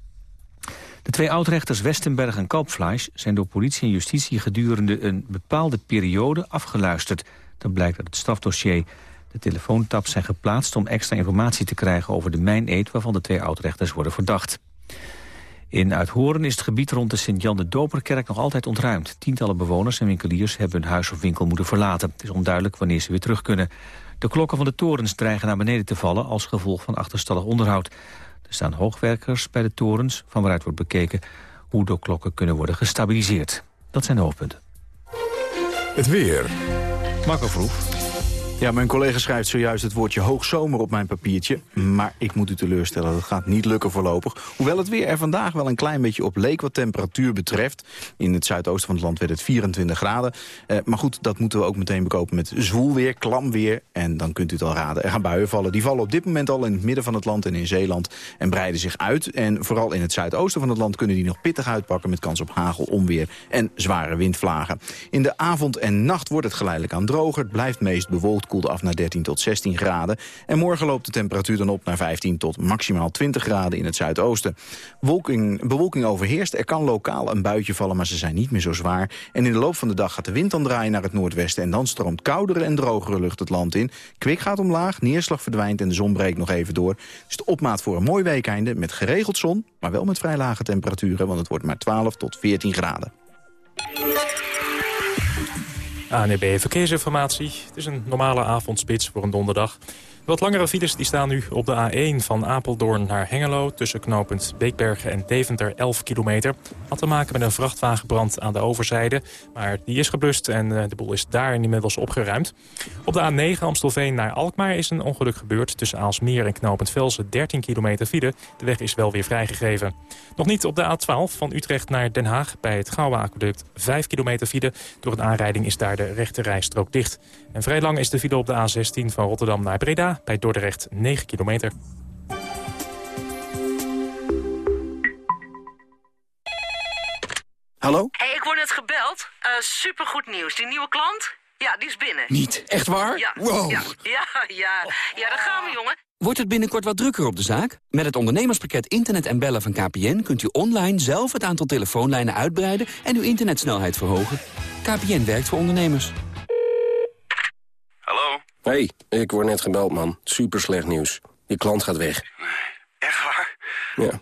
De twee oudrechters Westenberg en Kalpfleisch zijn door politie en justitie gedurende een bepaalde periode afgeluisterd. Dat blijkt uit het strafdossier. De telefoontaps zijn geplaatst om extra informatie te krijgen over de mijneed waarvan de twee oudrechters worden verdacht. In Uithoren is het gebied rond de Sint-Jan de Doperkerk nog altijd ontruimd. Tientallen bewoners en winkeliers hebben hun huis of winkel moeten verlaten. Het is onduidelijk wanneer ze weer terug kunnen. De klokken van de torens dreigen naar beneden te vallen als gevolg van achterstallig onderhoud. Er staan hoogwerkers bij de torens, van waaruit wordt bekeken hoe de klokken kunnen worden gestabiliseerd. Dat zijn de hoofdpunten. Het weer. Marco Vroeg. Ja, mijn collega schrijft zojuist het woordje hoogzomer op mijn papiertje. Maar ik moet u teleurstellen, dat gaat niet lukken voorlopig. Hoewel het weer er vandaag wel een klein beetje op leek wat temperatuur betreft. In het zuidoosten van het land werd het 24 graden. Eh, maar goed, dat moeten we ook meteen bekopen met zwoel weer, klam weer. En dan kunt u het al raden, er gaan buien vallen. Die vallen op dit moment al in het midden van het land en in Zeeland. En breiden zich uit. En vooral in het zuidoosten van het land kunnen die nog pittig uitpakken... met kans op hagel, onweer en zware windvlagen. In de avond en nacht wordt het geleidelijk aan droger. Het blijft meest bewolkt koelde af naar 13 tot 16 graden. En morgen loopt de temperatuur dan op naar 15 tot maximaal 20 graden in het zuidoosten. Wolking, bewolking overheerst. Er kan lokaal een buitje vallen, maar ze zijn niet meer zo zwaar. En in de loop van de dag gaat de wind dan draaien naar het noordwesten... en dan stroomt koudere en drogere lucht het land in. Kwik gaat omlaag, neerslag verdwijnt en de zon breekt nog even door. Dus de opmaat voor een mooi weekeinde met geregeld zon... maar wel met vrij lage temperaturen, want het wordt maar 12 tot 14 graden. ANB Verkeersinformatie. Het is een normale avondspits voor een donderdag. Wat langere files die staan nu op de A1 van Apeldoorn naar Hengelo... tussen knooppunt Beekbergen en Deventer 11 kilometer. Had te maken met een vrachtwagenbrand aan de overzijde. Maar die is geblust en eh, de boel is daar inmiddels opgeruimd. Op de A9 Amstelveen naar Alkmaar is een ongeluk gebeurd... tussen Aalsmeer en knooppunt Velsen 13 kilometer file. De weg is wel weer vrijgegeven. Nog niet op de A12 van Utrecht naar Den Haag... bij het Gouwe Aqueduct 5 kilometer file. Door een aanrijding is daar de rechte rijstrook dicht. En vrij lang is de file op de A16 van Rotterdam naar Breda bij Dordrecht 9 kilometer. Hallo? hey, ik word net gebeld. Uh, supergoed nieuws. Die nieuwe klant? Ja, die is binnen. Niet? Echt waar? Ja. Wow. Ja, ja, ja. Ja, daar gaan we, jongen. Wordt het binnenkort wat drukker op de zaak? Met het ondernemerspakket Internet en Bellen van KPN... kunt u online zelf het aantal telefoonlijnen uitbreiden... en uw internetsnelheid verhogen. KPN werkt voor ondernemers. Hey, ik word net gebeld, man. Super slecht nieuws. Je klant gaat weg. Echt waar? Ja.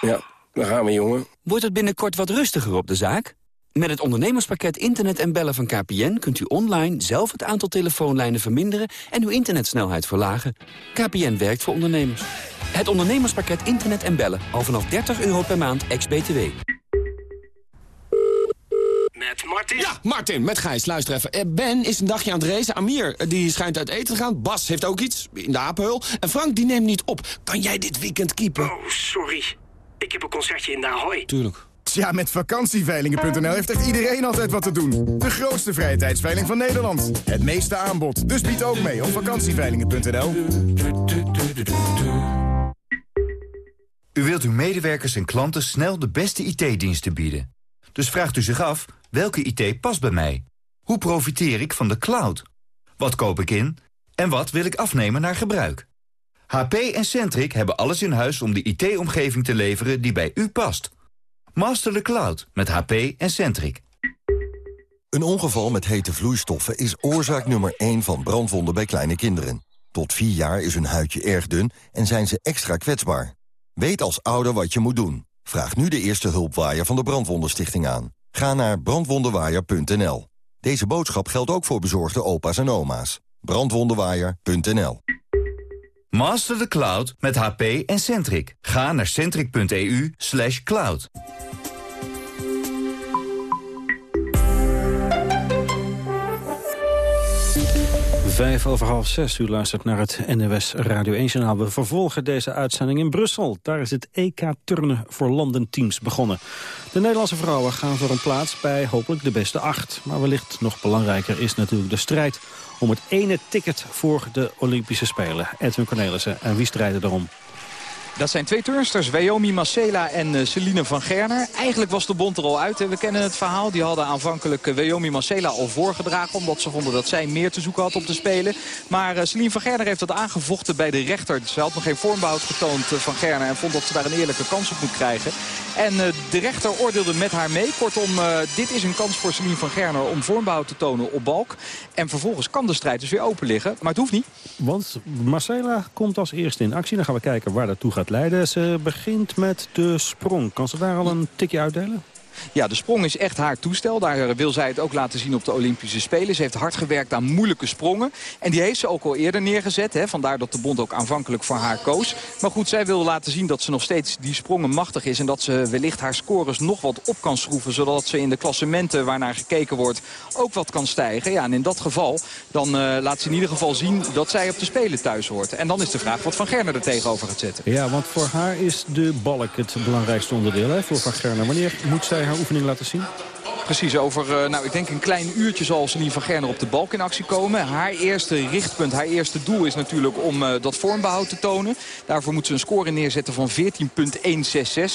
Ja, daar gaan we, jongen. Wordt het binnenkort wat rustiger op de zaak? Met het ondernemerspakket Internet en Bellen van KPN... kunt u online zelf het aantal telefoonlijnen verminderen... en uw internetsnelheid verlagen. KPN werkt voor ondernemers. Het ondernemerspakket Internet en Bellen. Al vanaf 30 euro per maand, ex-BTW. Martin? Ja, Martin, met Gijs. Luister even. Eh, Ben is een dagje aan het racen. Amir, eh, die schijnt uit eten te gaan. Bas heeft ook iets, in de apenhul. En Frank, die neemt niet op. Kan jij dit weekend keepen? Oh, sorry. Ik heb een concertje in Ahoy. Tuurlijk. Tja, met vakantieveilingen.nl heeft echt iedereen altijd wat te doen. De grootste vrije tijdsveiling van Nederland. Het meeste aanbod. Dus bied ook mee op vakantieveilingen.nl. U wilt uw medewerkers en klanten snel de beste IT-diensten bieden. Dus vraagt u zich af, welke IT past bij mij? Hoe profiteer ik van de cloud? Wat koop ik in? En wat wil ik afnemen naar gebruik? HP en Centric hebben alles in huis om de IT-omgeving te leveren die bij u past. Master the cloud met HP en Centric. Een ongeval met hete vloeistoffen is oorzaak nummer 1 van brandwonden bij kleine kinderen. Tot 4 jaar is hun huidje erg dun en zijn ze extra kwetsbaar. Weet als ouder wat je moet doen. Vraag nu de eerste hulpwaaier van de Brandwondenstichting aan. Ga naar brandwondenwaaier.nl. Deze boodschap geldt ook voor bezorgde opa's en oma's. Brandwondenwaaier.nl Master the cloud met HP en Centric. Ga naar centric.eu cloud. Vijf over half zes, u luistert naar het NWS Radio 1-journaal. We vervolgen deze uitzending in Brussel. Daar is het EK Turnen voor landenteams begonnen. De Nederlandse vrouwen gaan voor een plaats bij hopelijk de beste acht. Maar wellicht nog belangrijker is natuurlijk de strijd... om het ene ticket voor de Olympische Spelen. Edwin Cornelissen, en wie strijden erom? Dat zijn twee turnsters, Wyoming Marcela en uh, Celine van Gerner. Eigenlijk was de bond er al uit. We kennen het verhaal. Die hadden aanvankelijk uh, Wyoming Marcela al voorgedragen. Omdat ze vonden dat zij meer te zoeken had op te spelen. Maar uh, Celine van Gerner heeft dat aangevochten bij de rechter. Ze had nog geen vormbehoud getoond van Gerner. En vond dat ze daar een eerlijke kans op moet krijgen. En de rechter oordeelde met haar mee. Kortom, dit is een kans voor Celine van Gerner om vormbehoud te tonen op balk. En vervolgens kan de strijd dus weer open liggen. Maar het hoeft niet. Want Marcela komt als eerste in actie. Dan gaan we kijken waar dat toe gaat leiden. Ze begint met de sprong. Kan ze daar al een tikje uitdelen? Ja, de sprong is echt haar toestel. Daar wil zij het ook laten zien op de Olympische Spelen. Ze heeft hard gewerkt aan moeilijke sprongen. En die heeft ze ook al eerder neergezet. Hè. Vandaar dat de bond ook aanvankelijk voor haar koos. Maar goed, zij wil laten zien dat ze nog steeds die sprongen machtig is. En dat ze wellicht haar scores nog wat op kan schroeven. Zodat ze in de klassementen waarnaar gekeken wordt ook wat kan stijgen. Ja, en in dat geval dan uh, laat ze in ieder geval zien dat zij op de Spelen thuis hoort. En dan is de vraag wat Van Gerner er tegenover gaat zetten. Ja, want voor haar is de balk het belangrijkste onderdeel hè, voor Van Gerner. Wanneer moet zij haar oefening laten zien? Precies, over nou, ik denk een klein uurtje zal Celine van Gerner op de balk in actie komen. Haar eerste richtpunt, haar eerste doel is natuurlijk om uh, dat vormbehoud te tonen. Daarvoor moet ze een score neerzetten van 14.166.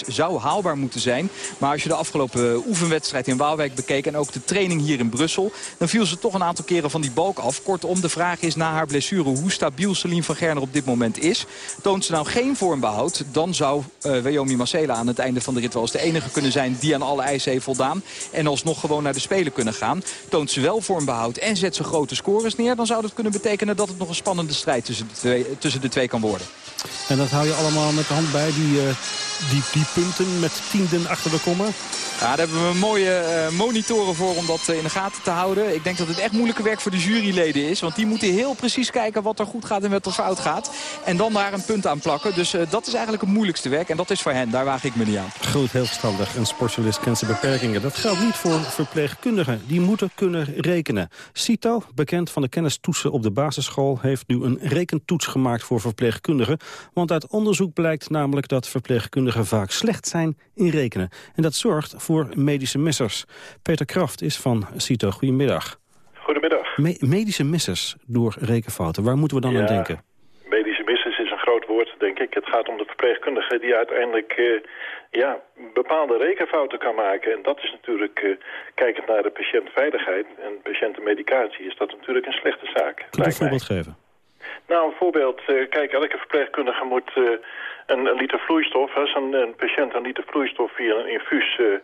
Zou haalbaar moeten zijn. Maar als je de afgelopen oefenwedstrijd in Waalwijk bekeek... en ook de training hier in Brussel... dan viel ze toch een aantal keren van die balk af. Kortom, de vraag is na haar blessure hoe stabiel Celine van Gerner op dit moment is. Toont ze nou geen vormbehoud... dan zou uh, Wyoming Marcela aan het einde van de rit wel eens de enige kunnen zijn... die aan alle eisen heeft voldaan. En alsnog gewoon naar de Spelen kunnen gaan. Toont ze wel vormbehoud en zet ze grote scores neer... dan zou dat kunnen betekenen dat het nog een spannende strijd tussen de twee, tussen de twee kan worden. En dat hou je allemaal met de hand bij, die, uh, die, die punten met tienden achter de komma? Ja, daar hebben we mooie uh, monitoren voor om dat uh, in de gaten te houden. Ik denk dat het echt moeilijke werk voor de juryleden is. Want die moeten heel precies kijken wat er goed gaat en wat er fout gaat. En dan daar een punt aan plakken. Dus uh, dat is eigenlijk het moeilijkste werk. En dat is voor hen. Daar waag ik me niet aan. Goed, heel verstandig. Een sportjournalist kent zijn beperkingen. Dat geldt niet voor verpleegkundigen. Die moeten kunnen rekenen. CITO, bekend van de kennistoetsen op de basisschool... heeft nu een rekentoets gemaakt voor verpleegkundigen. Want uit onderzoek blijkt namelijk dat verpleegkundigen vaak slecht zijn in rekenen. En dat zorgt voor medische missers. Peter Kraft is van CITO. Goedemiddag. Goedemiddag. Me medische missers door rekenfouten. Waar moeten we dan ja, aan denken? Medische missers is een groot woord, denk ik. Het gaat om de verpleegkundige die uiteindelijk uh, ja, bepaalde rekenfouten kan maken. En dat is natuurlijk, uh, kijkend naar de patiëntveiligheid en patiëntenmedicatie... is dat natuurlijk een slechte zaak. Kunt u een voorbeeld geven? Nou, een voorbeeld. Uh, kijk, elke verpleegkundige moet een, een, liter vloeistof... als een, een, patiënt een liter vloeistof via een infuus... Uh,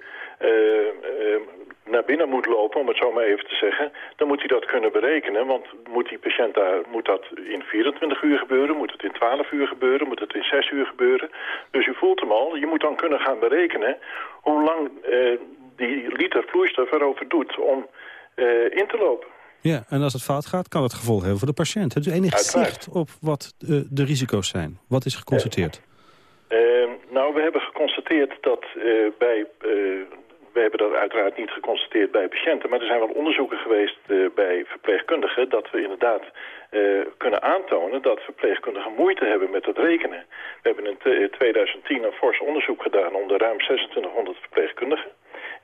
naar binnen moet lopen, om het zo maar even te zeggen... dan moet hij dat kunnen berekenen. Want moet die patiënt daar, moet dat in 24 uur gebeuren? Moet het in 12 uur gebeuren? Moet het in 6 uur gebeuren? Dus u voelt hem al. Je moet dan kunnen gaan berekenen... hoe lang die liter vloeistof erover doet om in te lopen. Ja, en als het fout gaat, kan het gevolg hebben voor de patiënt. Hebt u enig zicht op wat de risico's zijn? Wat is geconstateerd? nou, we hebben geconstateerd dat bij we hebben dat uiteraard niet geconstateerd bij patiënten, maar er zijn wel onderzoeken geweest eh, bij verpleegkundigen dat we inderdaad eh, kunnen aantonen dat verpleegkundigen moeite hebben met het rekenen. We hebben in 2010 een fors onderzoek gedaan onder ruim 2600 verpleegkundigen.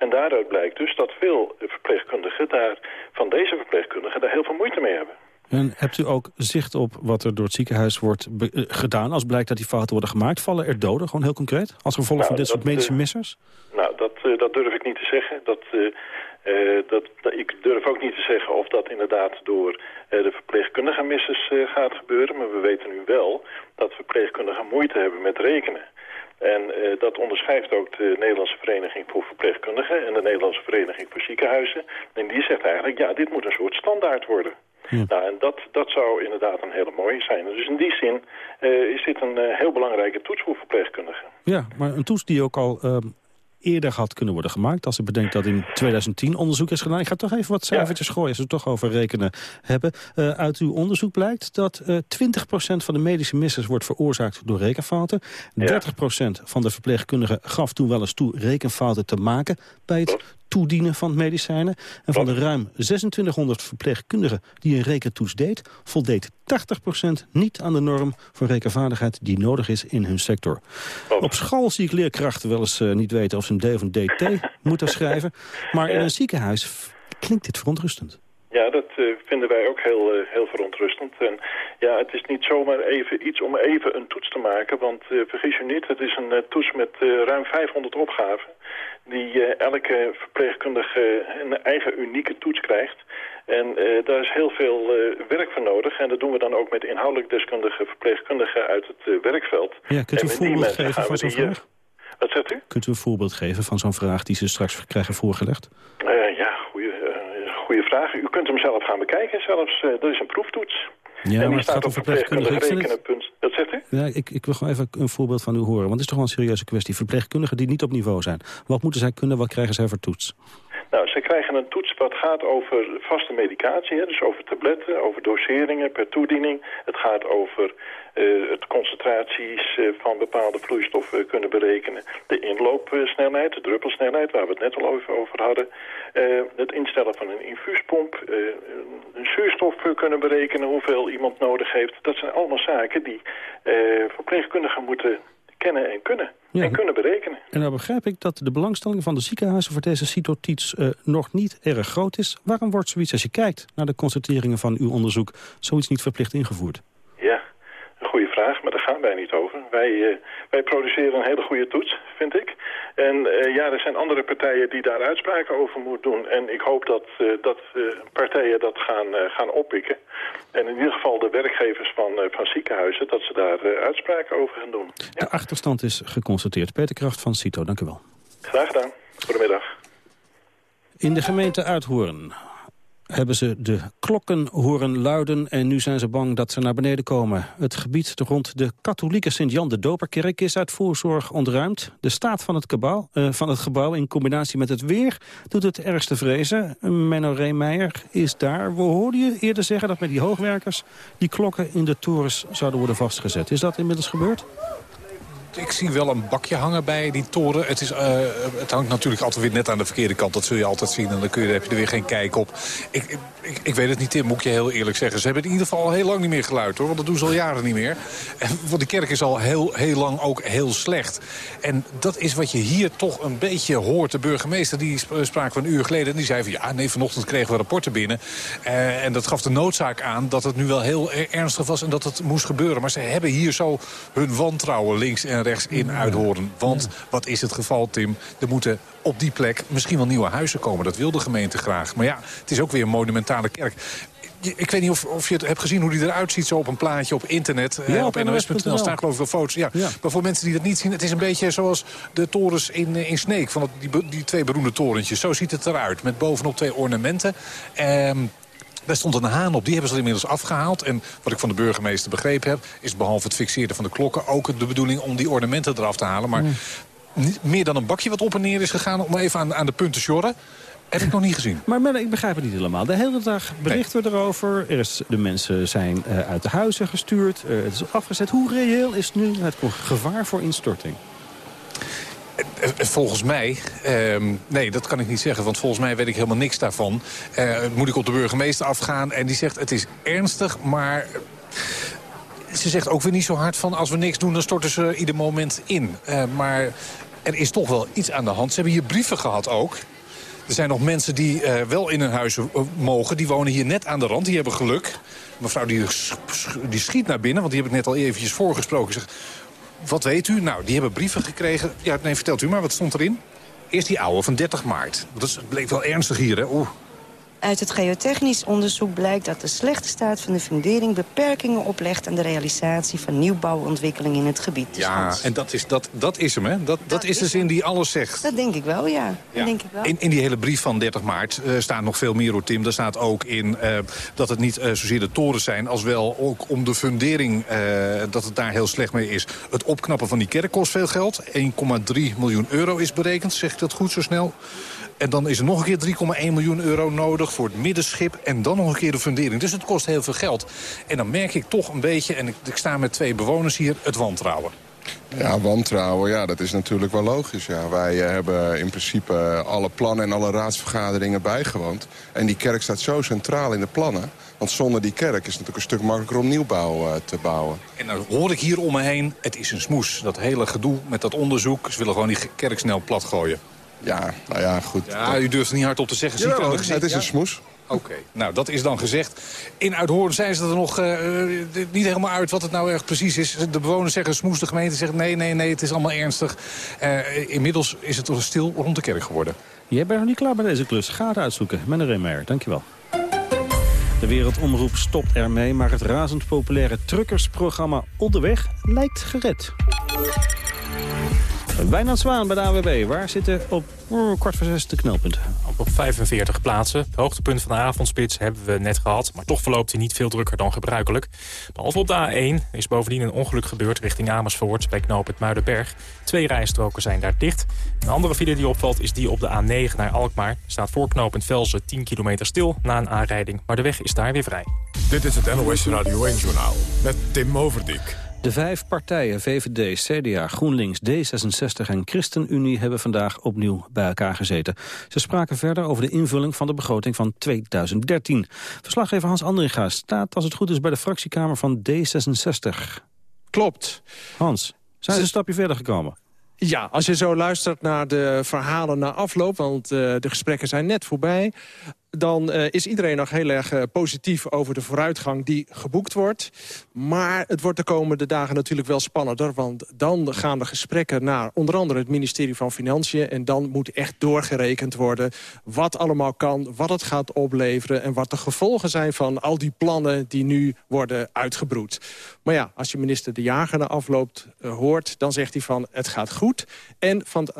En daaruit blijkt dus dat veel verpleegkundigen daar, van deze verpleegkundigen daar heel veel moeite mee hebben. En hebt u ook zicht op wat er door het ziekenhuis wordt eh, gedaan... als blijkt dat die fouten worden gemaakt? Vallen er doden, gewoon heel concreet? Als gevolg Nou, van dit dat, soort medische eh, missers? Nou, dat, eh, dat durf ik niet te zeggen. Dat, dat, dat- ik durf ook niet te zeggen of dat inderdaad door de verpleegkundige missers gaat gebeuren. Maar we weten nu wel dat verpleegkundigen moeite hebben met rekenen. En eh, dat onderschrijft ook de Nederlandse Vereniging voor Verpleegkundigen en de Nederlandse Vereniging voor Ziekenhuizen. En die zegt eigenlijk, ja, dit moet een soort standaard worden. Nou, en dat, dat zou inderdaad een hele mooie zijn. Dus in die zin eh, is dit een eh, heel belangrijke toets voor verpleegkundigen. Ja, maar een toets die ook al ehm, eerder had kunnen worden gemaakt... als je bedenkt dat in 2010 onderzoek is gedaan. Ik ga toch even wat cijfertjes gooien als we het toch over rekenen hebben. Eh, uit uw onderzoek blijkt dat eh 20% van de medische missers wordt veroorzaakt door rekenfouten. 30% van de verpleegkundigen gaf toen wel eens toe rekenfouten te maken... bij het toedienen van medicijnen. En van de ruim 2600 verpleegkundigen die een rekentoets deed... voldeed 80% niet aan de norm voor rekenvaardigheid die nodig is in hun sector. Op school zie ik leerkrachten wel eens eh, niet weten of ze een D of een DT moeten schrijven. Maar in een ziekenhuis klinkt dit verontrustend. Ja, dat eh, vinden wij ook heel, eh, heel verontrustend. En ja, het is niet zomaar even iets om even een toets te maken. Want vergis je niet, het is een toets met ruim 500 opgaven. Die eh, elke verpleegkundige een eigen unieke toets krijgt. En eh, daar is heel veel eh, werk voor nodig. En dat doen we dan ook met inhoudelijk deskundige verpleegkundigen uit het werkveld. Ja, kunt u En een voorbeeld geven van zo'n vraag? Wat zegt u? Kunt u een voorbeeld geven van zo'n vraag die ze straks krijgen voorgelegd? Ja, goede, goede vraag. U kunt hem zelf gaan bekijken zelfs. dat is een proeftoets. Ja, en maar die het staat gaat op verpleegkundige. Wat zegt u? Ja, ik, ik wil gewoon even een voorbeeld van u horen. Want het is toch wel een serieuze kwestie. Verpleegkundigen die niet op niveau zijn. Wat moeten zij kunnen? Wat krijgen zij voor toets? Nou, ze krijgen een toets wat gaat over vaste medicatie, hè, dus over tabletten, over doseringen per toediening. Het gaat over eh, het concentraties eh, van bepaalde vloeistoffen kunnen berekenen. De inloopsnelheid, de druppelsnelheid, waar we het net al over, over hadden. Eh, het instellen van een infuuspomp, een zuurstof kunnen berekenen, hoeveel iemand nodig heeft. Dat zijn allemaal zaken die verpleegkundigen moeten kennen en kunnen. En kunnen berekenen. En nou begrijp ik dat de belangstelling van de ziekenhuizen... voor deze CITO-tiets eh, nog niet erg groot is. Waarom wordt zoiets, als je kijkt naar de constateringen van uw onderzoek... zoiets niet verplicht ingevoerd? Ja, een goede vraag, maar daar gaan wij niet over. Wij, eh, wij produceren een hele goede toets, vind ik. En eh, ja, er zijn andere partijen die daar uitspraken over moeten doen. En ik hoop dat, eh, dat partijen dat gaan, gaan oppikken. En in ieder geval de werkgevers van, van ziekenhuizen... dat ze daar uitspraken over gaan doen. De achterstand is geconstateerd. Peter Kracht van CITO, dank u wel. Graag gedaan. Goedemiddag. In de gemeente Uithoorn hebben ze de klokken horen luiden... en nu zijn ze bang dat ze naar beneden komen. Het gebied rond de katholieke Sint-Jan de Doperkerk is uit voorzorg ontruimd. De staat van het, gebouw, eh, van het gebouw in combinatie met het weer doet het ergste vrezen. Menno Reemeijer is daar. We hoorden je eerder zeggen dat met die hoogwerkers... die klokken in de torens zouden worden vastgezet. Is dat inmiddels gebeurd? Ik zie wel een bakje hangen bij die toren. Het, is, eh, het hangt natuurlijk altijd weer net aan de verkeerde kant. Dat zul je altijd zien en dan kun je, heb je er weer geen kijk op. Ik, ik, ik weet het niet, Tim, moet ik je heel eerlijk zeggen. Ze hebben in ieder geval al heel lang niet meer geluid, hoor. Want dat doen ze al jaren niet meer. En, want die kerk is al heel, heel lang ook heel slecht. En dat is wat je hier toch een beetje hoort. De burgemeester die sp- sprak een uur geleden... en die zei van ja, nee, vanochtend kregen we rapporten binnen. Eh, en dat gaf de noodzaak aan dat het nu wel heel er- ernstig was... en dat het moest gebeuren. Maar ze hebben hier zo hun wantrouwen links en rechts in Uithoorn. Want wat is het geval, Tim? Er moeten op die plek misschien wel nieuwe huizen komen. Dat wil de gemeente graag. Maar ja, het is ook weer een monumentale kerk. Ik weet niet of, of je het hebt gezien hoe die eruit ziet zo op een plaatje op internet. Ja, Eh, op op nos.nl staan geloof ik wel foto's. Ja. Maar voor mensen die dat niet zien, het is een beetje zoals de torens in, eh, in Sneek. Van die, die twee beroemde torentjes. Zo ziet het eruit. Met bovenop twee ornamenten. Ehm, daar stond een haan op, die hebben ze inmiddels afgehaald. En wat ik van de burgemeester begrepen heb... is behalve het fixeren van de klokken... ook de bedoeling om die ornamenten eraf te halen. Maar niet meer dan een bakje wat op en neer is gegaan... om even aan, aan de punt te sjorren. Heb ik nog niet gezien. Maar Melle, ik begrijp het niet helemaal. De hele dag berichten we erover. Er is, de mensen zijn eh, uit de huizen gestuurd. eh, het is afgezet. Hoe reëel is nu het gevaar voor instorting? Volgens mij, ehm, nee, dat kan ik niet zeggen, want volgens mij weet ik helemaal niks daarvan. Uh, moet ik op de burgemeester afgaan en die zegt het is ernstig, maar ze zegt ook weer niet zo hard van... als we niks doen, dan storten ze ieder moment in. Uh, maar er is toch wel iets aan de hand. Ze hebben hier brieven gehad ook. Er zijn nog mensen die uh, wel in hun huis mogen. Die wonen hier net aan de rand. Die hebben geluk. Mevrouw die, die schiet naar binnen, want die heb ik net al eventjes voorgesproken. Zeg, wat weet u? Nou, die hebben brieven gekregen. Ja, nee, vertelt u maar, wat stond erin? Eerst die oude van 30 maart. Dat bleek wel ernstig hier, hè? Oeh. Uit het geotechnisch onderzoek blijkt dat de slechte staat van de fundering... beperkingen oplegt aan de realisatie van nieuwbouwontwikkeling in het gebied. Dus ja, en dat is, dat, dat is hem, hè? Dat, dat, is de zin die alles zegt. Dat denk ik wel, ja. Dat denk ik wel. In, in die hele brief van 30 maart uh, staat nog veel meer, hoor, Tim. Daar staat ook in uh, dat het niet uh, zozeer de torens zijn... als wel ook om de fundering, dat het daar heel slecht mee is. Het opknappen van die kerk kost veel geld. 1,3 miljoen euro is berekend, zeg ik dat goed zo snel? En dan is er nog een keer 3,1 miljoen euro nodig voor het middenschip. En dan nog een keer de fundering. Dus het kost heel veel geld. En dan merk ik toch een beetje, en ik, ik sta met twee bewoners hier, het wantrouwen. Ja, wantrouwen, ja, dat is natuurlijk wel logisch. Ja. Wij eh, hebben in principe alle plannen en alle raadsvergaderingen bijgewoond. En die kerk staat zo centraal in de plannen. Want zonder die kerk is het natuurlijk een stuk makkelijker om nieuwbouw uh, te bouwen. En dan hoor ik hier om me heen, het is een smoes. Dat hele gedoe met dat onderzoek. Ze willen gewoon die kerk snel plat gooien. Ja, nou ja, goed. Ja, u durft er niet hard op te zeggen. Ja, hoor, het is een smoes. Oké, nou dat is dan gezegd. In Uithoorn zijn ze er nog uh, niet helemaal uit wat het nou echt precies is. De bewoners zeggen smoes, de gemeente zegt nee, nee, nee, het is allemaal ernstig. Uh, inmiddels is het toch stil rond de kerk geworden. Jij bent nog niet klaar bij deze klus. Ga het uitzoeken. Menno Reemeyer, dankjewel. De Wereldomroep stopt ermee, maar het razend populaire truckersprogramma Onderweg lijkt gered. Wijnand Zwaan bij de AWB. Waar zitten op oh, kwart voor zes de knelpunten? Op 45 plaatsen. Het hoogtepunt van de avondspits hebben we net gehad. Maar toch verloopt hij niet veel drukker dan gebruikelijk. Behalve op de A1 is bovendien een ongeluk gebeurd richting Amersfoort... bij knoop het Muidenberg. Twee rijstroken zijn daar dicht. Een andere file die opvalt is die op de A9 naar Alkmaar. Staat voor knooppunt Velsen 10 kilometer stil na een aanrijding. Maar de weg is daar weer vrij. Dit is het NOS Radio 1-journaal met Tim Overdijk. De vijf partijen, VVD, CDA, GroenLinks, D66 en ChristenUnie... hebben vandaag opnieuw bij elkaar gezeten. Ze spraken verder over de invulling van de begroting van 2013. Verslaggever Hans Andringa staat, als het goed is, bij de fractiekamer van D66. Klopt. Hans, zijn ze een stapje verder gekomen? Ja, als je zo luistert naar de verhalen na afloop... want uh, de gesprekken zijn net voorbij dan uh, is iedereen nog heel erg uh, positief over de vooruitgang die geboekt wordt. Maar het wordt de komende dagen natuurlijk wel spannender. Want dan gaan de gesprekken naar onder andere het ministerie van Financiën. En dan moet echt doorgerekend worden wat allemaal kan, wat het gaat opleveren... en wat de gevolgen zijn van al die plannen die nu worden uitgebroed. Maar ja, als je minister De Jager afloopt uh, hoort, dan zegt hij van het gaat goed. En van het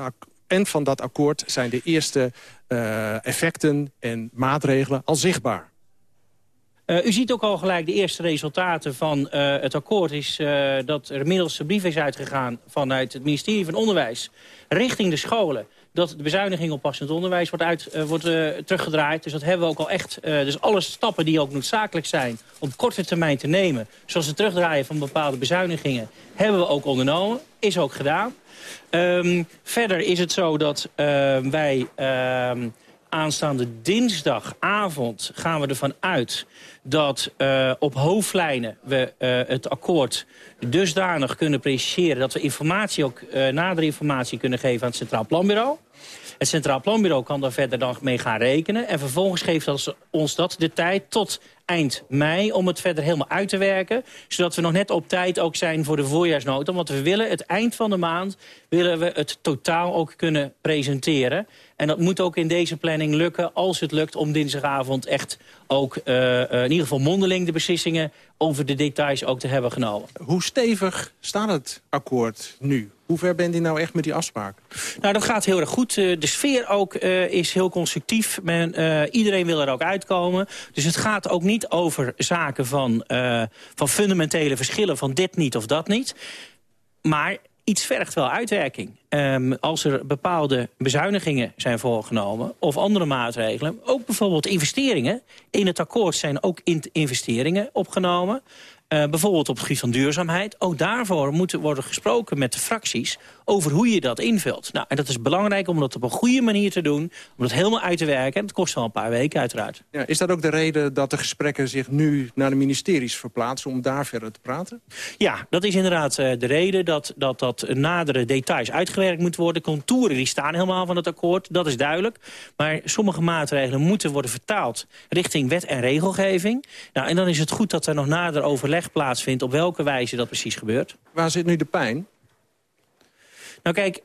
en van dat akkoord zijn de eerste uh, effecten en maatregelen al zichtbaar. Uh, u ziet ook al gelijk de eerste resultaten van uh, het akkoord... is dat er inmiddels een brief is uitgegaan vanuit het ministerie van Onderwijs... richting de scholen, dat de bezuiniging op passend onderwijs wordt, uit, wordt teruggedraaid. Dus dat hebben we ook al echt... dus alle stappen die ook noodzakelijk zijn op korte termijn te nemen... zoals het terugdraaien van bepaalde bezuinigingen... hebben we ook ondernomen, is ook gedaan. Um, verder is het zo dat uh, wij uh, aanstaande dinsdagavond gaan we ervan uit dat uh, op hoofdlijnen we uh, het akkoord dusdanig kunnen preciseren... dat we informatie ook, uh, nadere informatie kunnen geven aan het Centraal Planbureau. Het Centraal Planbureau kan daar verder dan mee gaan rekenen. En vervolgens geeft ons dat de tijd tot eind mei om het verder helemaal uit te werken. Zodat we nog net op tijd ook zijn voor de voorjaarsnota. Want we willen het eind van de maand willen we het totaal ook kunnen presenteren. En dat moet ook in deze planning lukken als het lukt om dinsdagavond echt ook uh, uh, in ieder geval mondeling de beslissingen over de details ook te hebben genomen. Hoe stevig staat het akkoord nu? Hoe ver bent u nou echt met die afspraak? Nou, dat gaat heel erg goed. De sfeer ook uh, is heel constructief. Men, uh, iedereen wil er ook uitkomen. Dus het gaat ook niet over zaken van, van fundamentele verschillen... van dit niet of dat niet. Maar iets vergt wel uitwerking. Um, als er bepaalde bezuinigingen zijn voorgenomen of andere maatregelen... ook bijvoorbeeld investeringen. In het akkoord zijn ook in investeringen opgenomen. Uh, bijvoorbeeld op het gebied van duurzaamheid. Ook daarvoor moet worden gesproken met de fracties over hoe je dat invult. Nou, en dat is belangrijk om dat op een goede manier te doen. Om dat helemaal uit te werken. En dat kost wel een paar weken uiteraard. Ja, is dat ook de reden dat de gesprekken zich nu naar de ministeries verplaatsen... om daar verder te praten? Ja, dat is inderdaad uh, de reden dat, dat dat nadere details uitgewerkt moeten worden. Contouren die staan helemaal van het akkoord, dat is duidelijk. Maar sommige maatregelen moeten worden vertaald richting wet en regelgeving. Nou, en dan is het goed dat er nog nader overleg plaatsvindt... op welke wijze dat precies gebeurt. Waar zit nu de pijn? Nou kijk,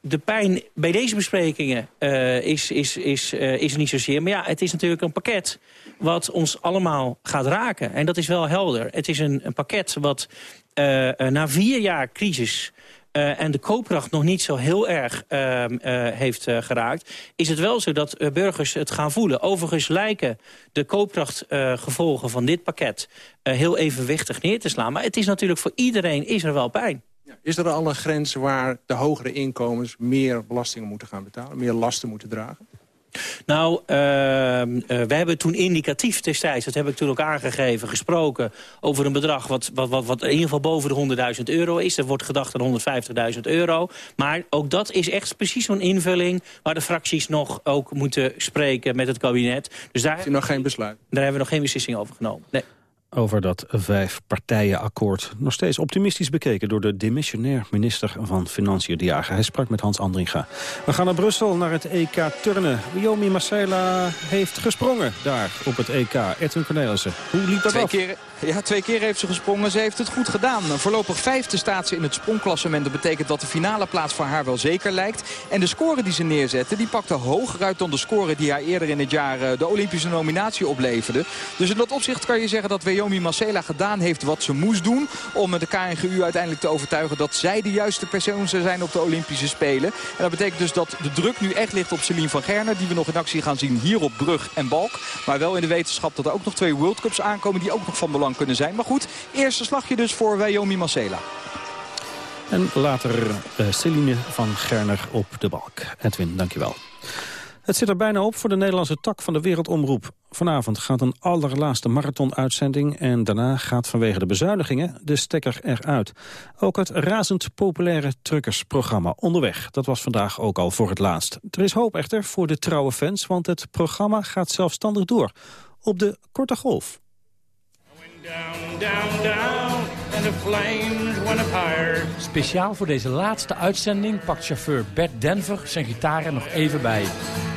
de pijn bij deze besprekingen uh, is, is, is, uh, is niet zozeer. Maar ja, het is natuurlijk een pakket wat ons allemaal gaat raken. En dat is wel helder. Het is een, een pakket wat uh, na vier jaar crisis... Uh, en de koopkracht nog niet zo heel erg uh, uh, heeft geraakt... is het wel zo dat burgers het gaan voelen. Overigens lijken de koopkrachtgevolgen van dit pakket... heel evenwichtig neer te slaan. Maar het is natuurlijk voor iedereen is er wel pijn. Is er al een grens waar de hogere inkomens meer belastingen moeten gaan betalen? Meer lasten moeten dragen? Nou, uh, uh, we hebben toen indicatief destijds, dat heb ik toen ook aangegeven, gesproken over een bedrag wat, wat, wat, wat in ieder geval boven de 100.000 euro is. Er wordt gedacht aan 150.000 euro. Maar ook dat is echt precies zo'n invulling waar de fracties nog ook moeten spreken met het kabinet. Dus daar u nog geen besluit? Daar hebben we nog geen beslissing over genomen. Nee over dat vijf-partijen-akkoord. Nog steeds optimistisch bekeken door de demissionair minister van Financiën De Jager. Hij sprak met Hans Andringa. We gaan naar Brussel, naar het EK turnen. Wiomi Marcela heeft gesprongen daar op het EK. Edwin Cornelissen, hoe liep dat twee af? Keer, ja, twee keer heeft ze gesprongen. Ze heeft het goed gedaan. Voorlopig vijfde staat ze in het sprongklassement. Dat betekent dat de finale plaats voor haar wel zeker lijkt. En de score die ze neerzette, die pakte hoger uit dan de score die haar eerder in het jaar eh, de Olympische nominatie opleverde. Dus in dat opzicht kan je zeggen dat Wiomi Naomi Marcela gedaan heeft wat ze moest doen. Om de KNGU uiteindelijk te overtuigen dat zij de juiste persoon zijn op de Olympische Spelen. En dat betekent dus dat de druk nu echt ligt op Celine van Gerner. Die we nog in actie gaan zien hier op Brug en Balk. Maar wel in de wetenschap dat er ook nog twee World Cups aankomen die ook nog van belang kunnen zijn. Maar goed, eerste slagje dus voor Naomi Marcela. En later uh, Celine van Gerner op de balk. Edwin, dankjewel. Het zit er bijna op voor de Nederlandse tak van de Wereldomroep. Vanavond gaat een allerlaatste marathonuitzending... en daarna gaat vanwege de bezuinigingen de stekker eruit. Ook het razend populaire truckersprogramma Onderweg. Dat was vandaag ook al voor het laatst. Er is hoop echter voor de trouwe fans... want het programma gaat zelfstandig door. Op de korte golf. Down, down, down, Speciaal voor deze laatste uitzending pakt chauffeur Bert Denver zijn gitaar er nog even bij.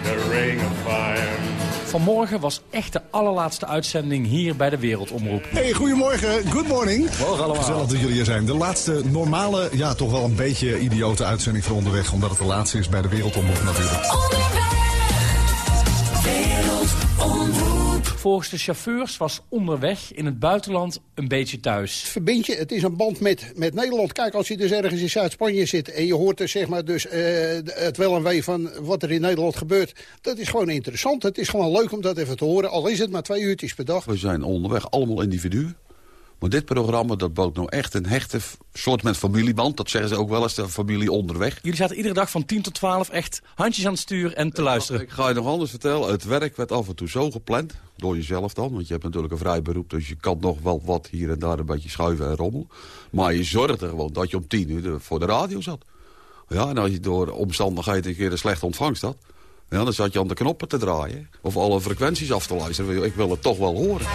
The ring of fire. Vanmorgen was echt de allerlaatste uitzending hier bij de Wereldomroep. Hey, goedemorgen. Good morning. Morgen allemaal. Gezellig dat jullie hier zijn. De laatste normale, ja toch wel een beetje idiote uitzending van Onderweg. Omdat het de laatste is bij de Wereldomroep natuurlijk. Onderweg. Wereldomroep. Volgens de chauffeurs was onderweg in het buitenland een beetje thuis. Verbind je, het is een band met, met Nederland. Kijk, als je dus ergens in Zuid-Spanje zit en je hoort er zeg maar dus uh, het wel en wee van wat er in Nederland gebeurt. Dat is gewoon interessant. Het is gewoon leuk om dat even te horen. Al is het maar twee uurtjes per dag. We zijn onderweg allemaal individuen. Maar dit programma dat bood nou echt een hechte soort met familieband. Dat zeggen ze ook wel eens, de familie onderweg. Jullie zaten iedere dag van 10 tot 12 echt handjes aan het stuur en te luisteren. Ik ga je nog anders vertellen. Het werk werd af en toe zo gepland. Door jezelf dan. Want je hebt natuurlijk een vrij beroep. Dus je kan nog wel wat hier en daar een beetje schuiven en rommelen. Maar je zorgde gewoon dat je om 10 uur voor de radio zat. Ja, en als je door omstandigheden een keer een slechte ontvangst had... Ja, dan zat je aan de knoppen te draaien. Of alle frequenties af te luisteren. Ik wil het toch wel horen.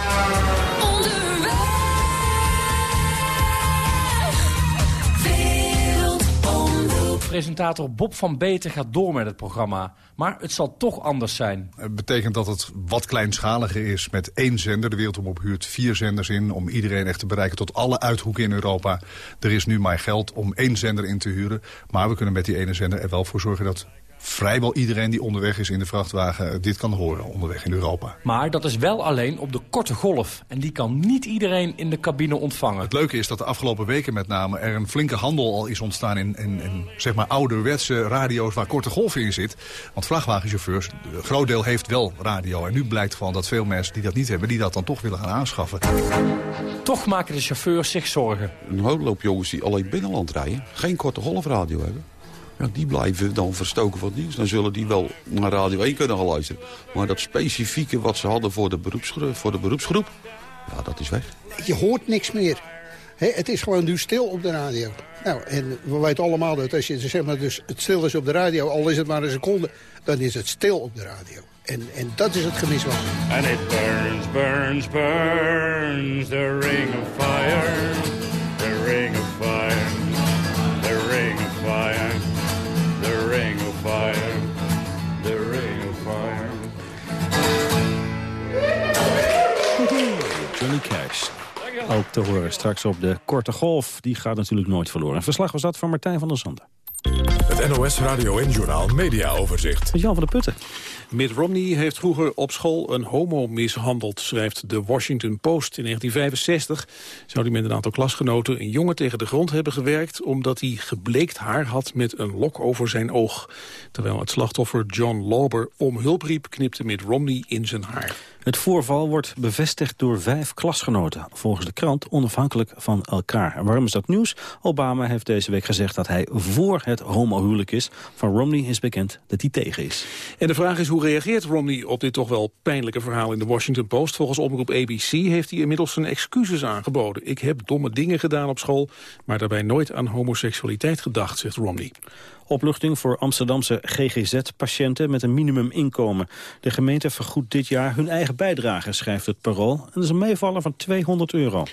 Presentator Bob van Beter gaat door met het programma. Maar het zal toch anders zijn. Het betekent dat het wat kleinschaliger is met één zender. De Wereldomroep huurt vier zenders in om iedereen echt te bereiken tot alle uithoeken in Europa. Er is nu maar geld om één zender in te huren. Maar we kunnen met die ene zender er wel voor zorgen dat vrijwel iedereen die onderweg is in de vrachtwagen dit kan horen onderweg in Europa. Maar dat is wel alleen op de korte golf. En die kan niet iedereen in de cabine ontvangen. Het leuke is dat de afgelopen weken met name er een flinke handel al is ontstaan in, in, in zeg maar ouderwetse radio's waar korte golf in zit. Want vrachtwagenchauffeurs, een groot deel heeft wel radio. En nu blijkt gewoon dat veel mensen die dat niet hebben, die dat dan toch willen gaan aanschaffen. Toch maken de chauffeurs zich zorgen. Een hoop jongens die alleen binnenland rijden, geen korte golfradio hebben ja, die blijven dan verstoken van nieuws. Dan zullen die wel naar Radio 1 kunnen gaan luisteren. Maar dat specifieke wat ze hadden voor de beroepsgroep, voor de beroepsgroep Ja, dat is weg. Je hoort niks meer. Het is gewoon nu stil op de radio. Nou, en we weten allemaal dat als je zeg maar, dus het stil is op de radio, al is het maar een seconde, dan is het stil op de radio. En, en dat is het gemis wat. And it burns, burns, burns, the ring of te horen straks op de korte golf. Die gaat natuurlijk nooit verloren. Een verslag was dat van Martijn van der Zanden. Het NOS Radio en Journaal Media Overzicht. Jan van der Putten. Mitt Romney heeft vroeger op school een homo mishandeld, schrijft de Washington Post. In 1965 zou hij met een aantal klasgenoten een jongen tegen de grond hebben gewerkt... omdat hij gebleekt haar had met een lok over zijn oog. Terwijl het slachtoffer John Lauber om hulp riep, knipte Mitt Romney in zijn haar. Het voorval wordt bevestigd door vijf klasgenoten. Volgens de krant onafhankelijk van elkaar. En waarom is dat nieuws? Obama heeft deze week gezegd dat hij voor het homohuwelijk is. Van Romney is bekend dat hij tegen is. En de vraag is hoe reageert Romney op dit toch wel pijnlijke verhaal in de Washington Post? Volgens omroep ABC heeft hij inmiddels zijn excuses aangeboden. Ik heb domme dingen gedaan op school, maar daarbij nooit aan homoseksualiteit gedacht, zegt Romney. Opluchting voor Amsterdamse GGZ-patiënten met een minimuminkomen. De gemeente vergoedt dit jaar hun eigen bijdrage, schrijft het Parool. En dat is een meevaller van 200 euro.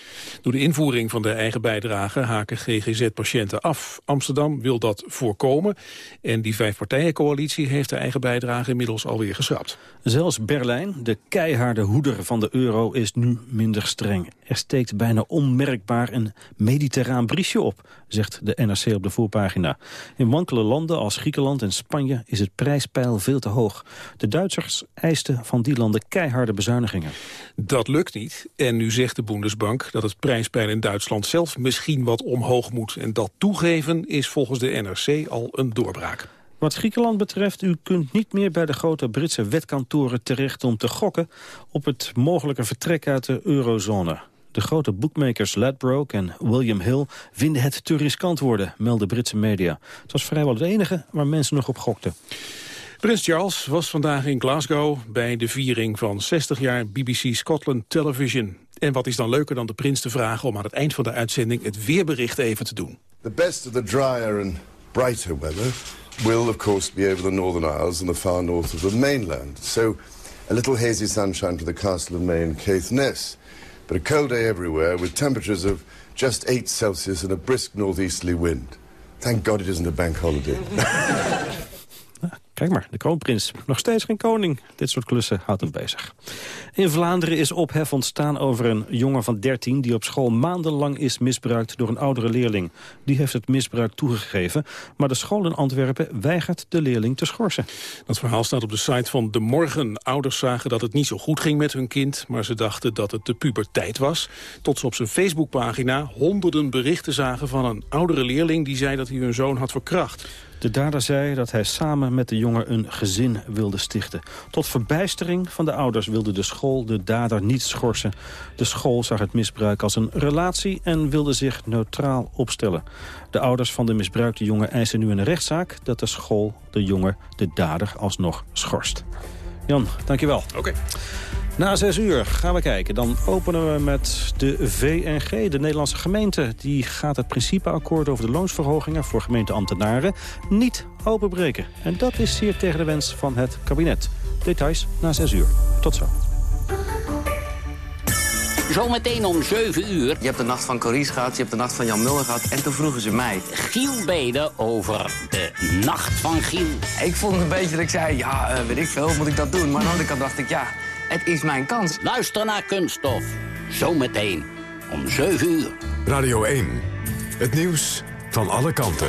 Door de invoering van de eigen bijdrage haken GGZ-patiënten af. Amsterdam wil dat voorkomen. En die vijfpartijencoalitie heeft de eigen bijdrage inmiddels alweer geschrapt. Zelfs Berlijn, de keiharde hoeder van de euro, is nu minder streng. Er steekt bijna onmerkbaar een mediterraan briesje op, zegt de NRC op de voorpagina. In landen als Griekenland en Spanje is het prijspeil veel te hoog. De Duitsers eisten van die landen keiharde bezuinigingen. Dat lukt niet. En nu zegt de Bundesbank dat het prijspeil in Duitsland zelf misschien wat omhoog moet. En dat toegeven is volgens de NRC al een doorbraak. Wat Griekenland betreft, u kunt niet meer bij de grote Britse wetkantoren terecht om te gokken op het mogelijke vertrek uit de eurozone. De grote boekmakers Ladbroke en William Hill vinden het te riskant worden, melden Britse media. Het was vrijwel het enige waar mensen nog op gokten. Prins Charles was vandaag in Glasgow bij de viering van 60 jaar BBC Scotland Television. En wat is dan leuker dan de prins te vragen om aan het eind van de uitzending het weerbericht even te doen. The best of the drier and brighter weather will of course be over the Northern Isles and the far north of the mainland. So a little hazy sunshine to the castle of May and Caithness. But a cold day everywhere with temperatures of just 8 Celsius and a brisk northeasterly wind. Thank God it isn't a bank holiday. Kijk maar, de kroonprins. Nog steeds geen koning. Dit soort klussen houdt hem bezig. In Vlaanderen is ophef ontstaan over een jongen van 13... die op school maandenlang is misbruikt door een oudere leerling. Die heeft het misbruik toegegeven. Maar de school in Antwerpen weigert de leerling te schorsen. Dat verhaal staat op de site van De Morgen. Ouders zagen dat het niet zo goed ging met hun kind... maar ze dachten dat het de puberteit was. Tot ze op zijn Facebookpagina honderden berichten zagen... van een oudere leerling die zei dat hij hun zoon had verkracht. De dader zei dat hij samen met de jongen een gezin wilde stichten. Tot verbijstering van de ouders wilde de school de dader niet schorsen. De school zag het misbruik als een relatie en wilde zich neutraal opstellen. De ouders van de misbruikte jongen eisen nu een rechtszaak... dat de school de jongen, de dader, alsnog schorst. Jan, dankjewel. Oké. Na zes uur gaan we kijken. Dan openen we met de VNG, de Nederlandse gemeente. Die gaat het principeakkoord over de loonsverhogingen voor gemeenteambtenaren niet openbreken. En dat is zeer tegen de wens van het kabinet. Details na zes uur. Tot zo. Zometeen om 7 uur. Je hebt de nacht van Cories gehad, je hebt de nacht van Jan Mulder gehad... en toen vroegen ze mij. Giel Beden over de nacht van Giel. Ik vond het een beetje dat ik zei, ja, uh, weet ik veel, moet ik dat doen? Maar aan de andere kant dacht ik, ja, het is mijn kans. Luister naar Kunststof. Zometeen om 7 uur. Radio 1. Het nieuws van alle kanten.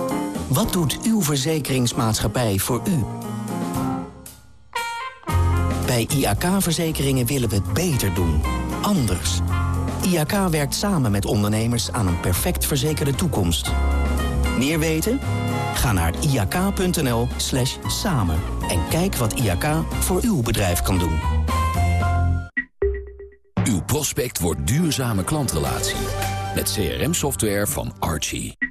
Wat doet uw verzekeringsmaatschappij voor u? Bij IAK-verzekeringen willen we het beter doen. Anders. IAK werkt samen met ondernemers aan een perfect verzekerde toekomst. Meer weten? Ga naar iak.nl slash samen en kijk wat IAK voor uw bedrijf kan doen. Uw prospect wordt duurzame klantrelatie. Met CRM-software van Archie.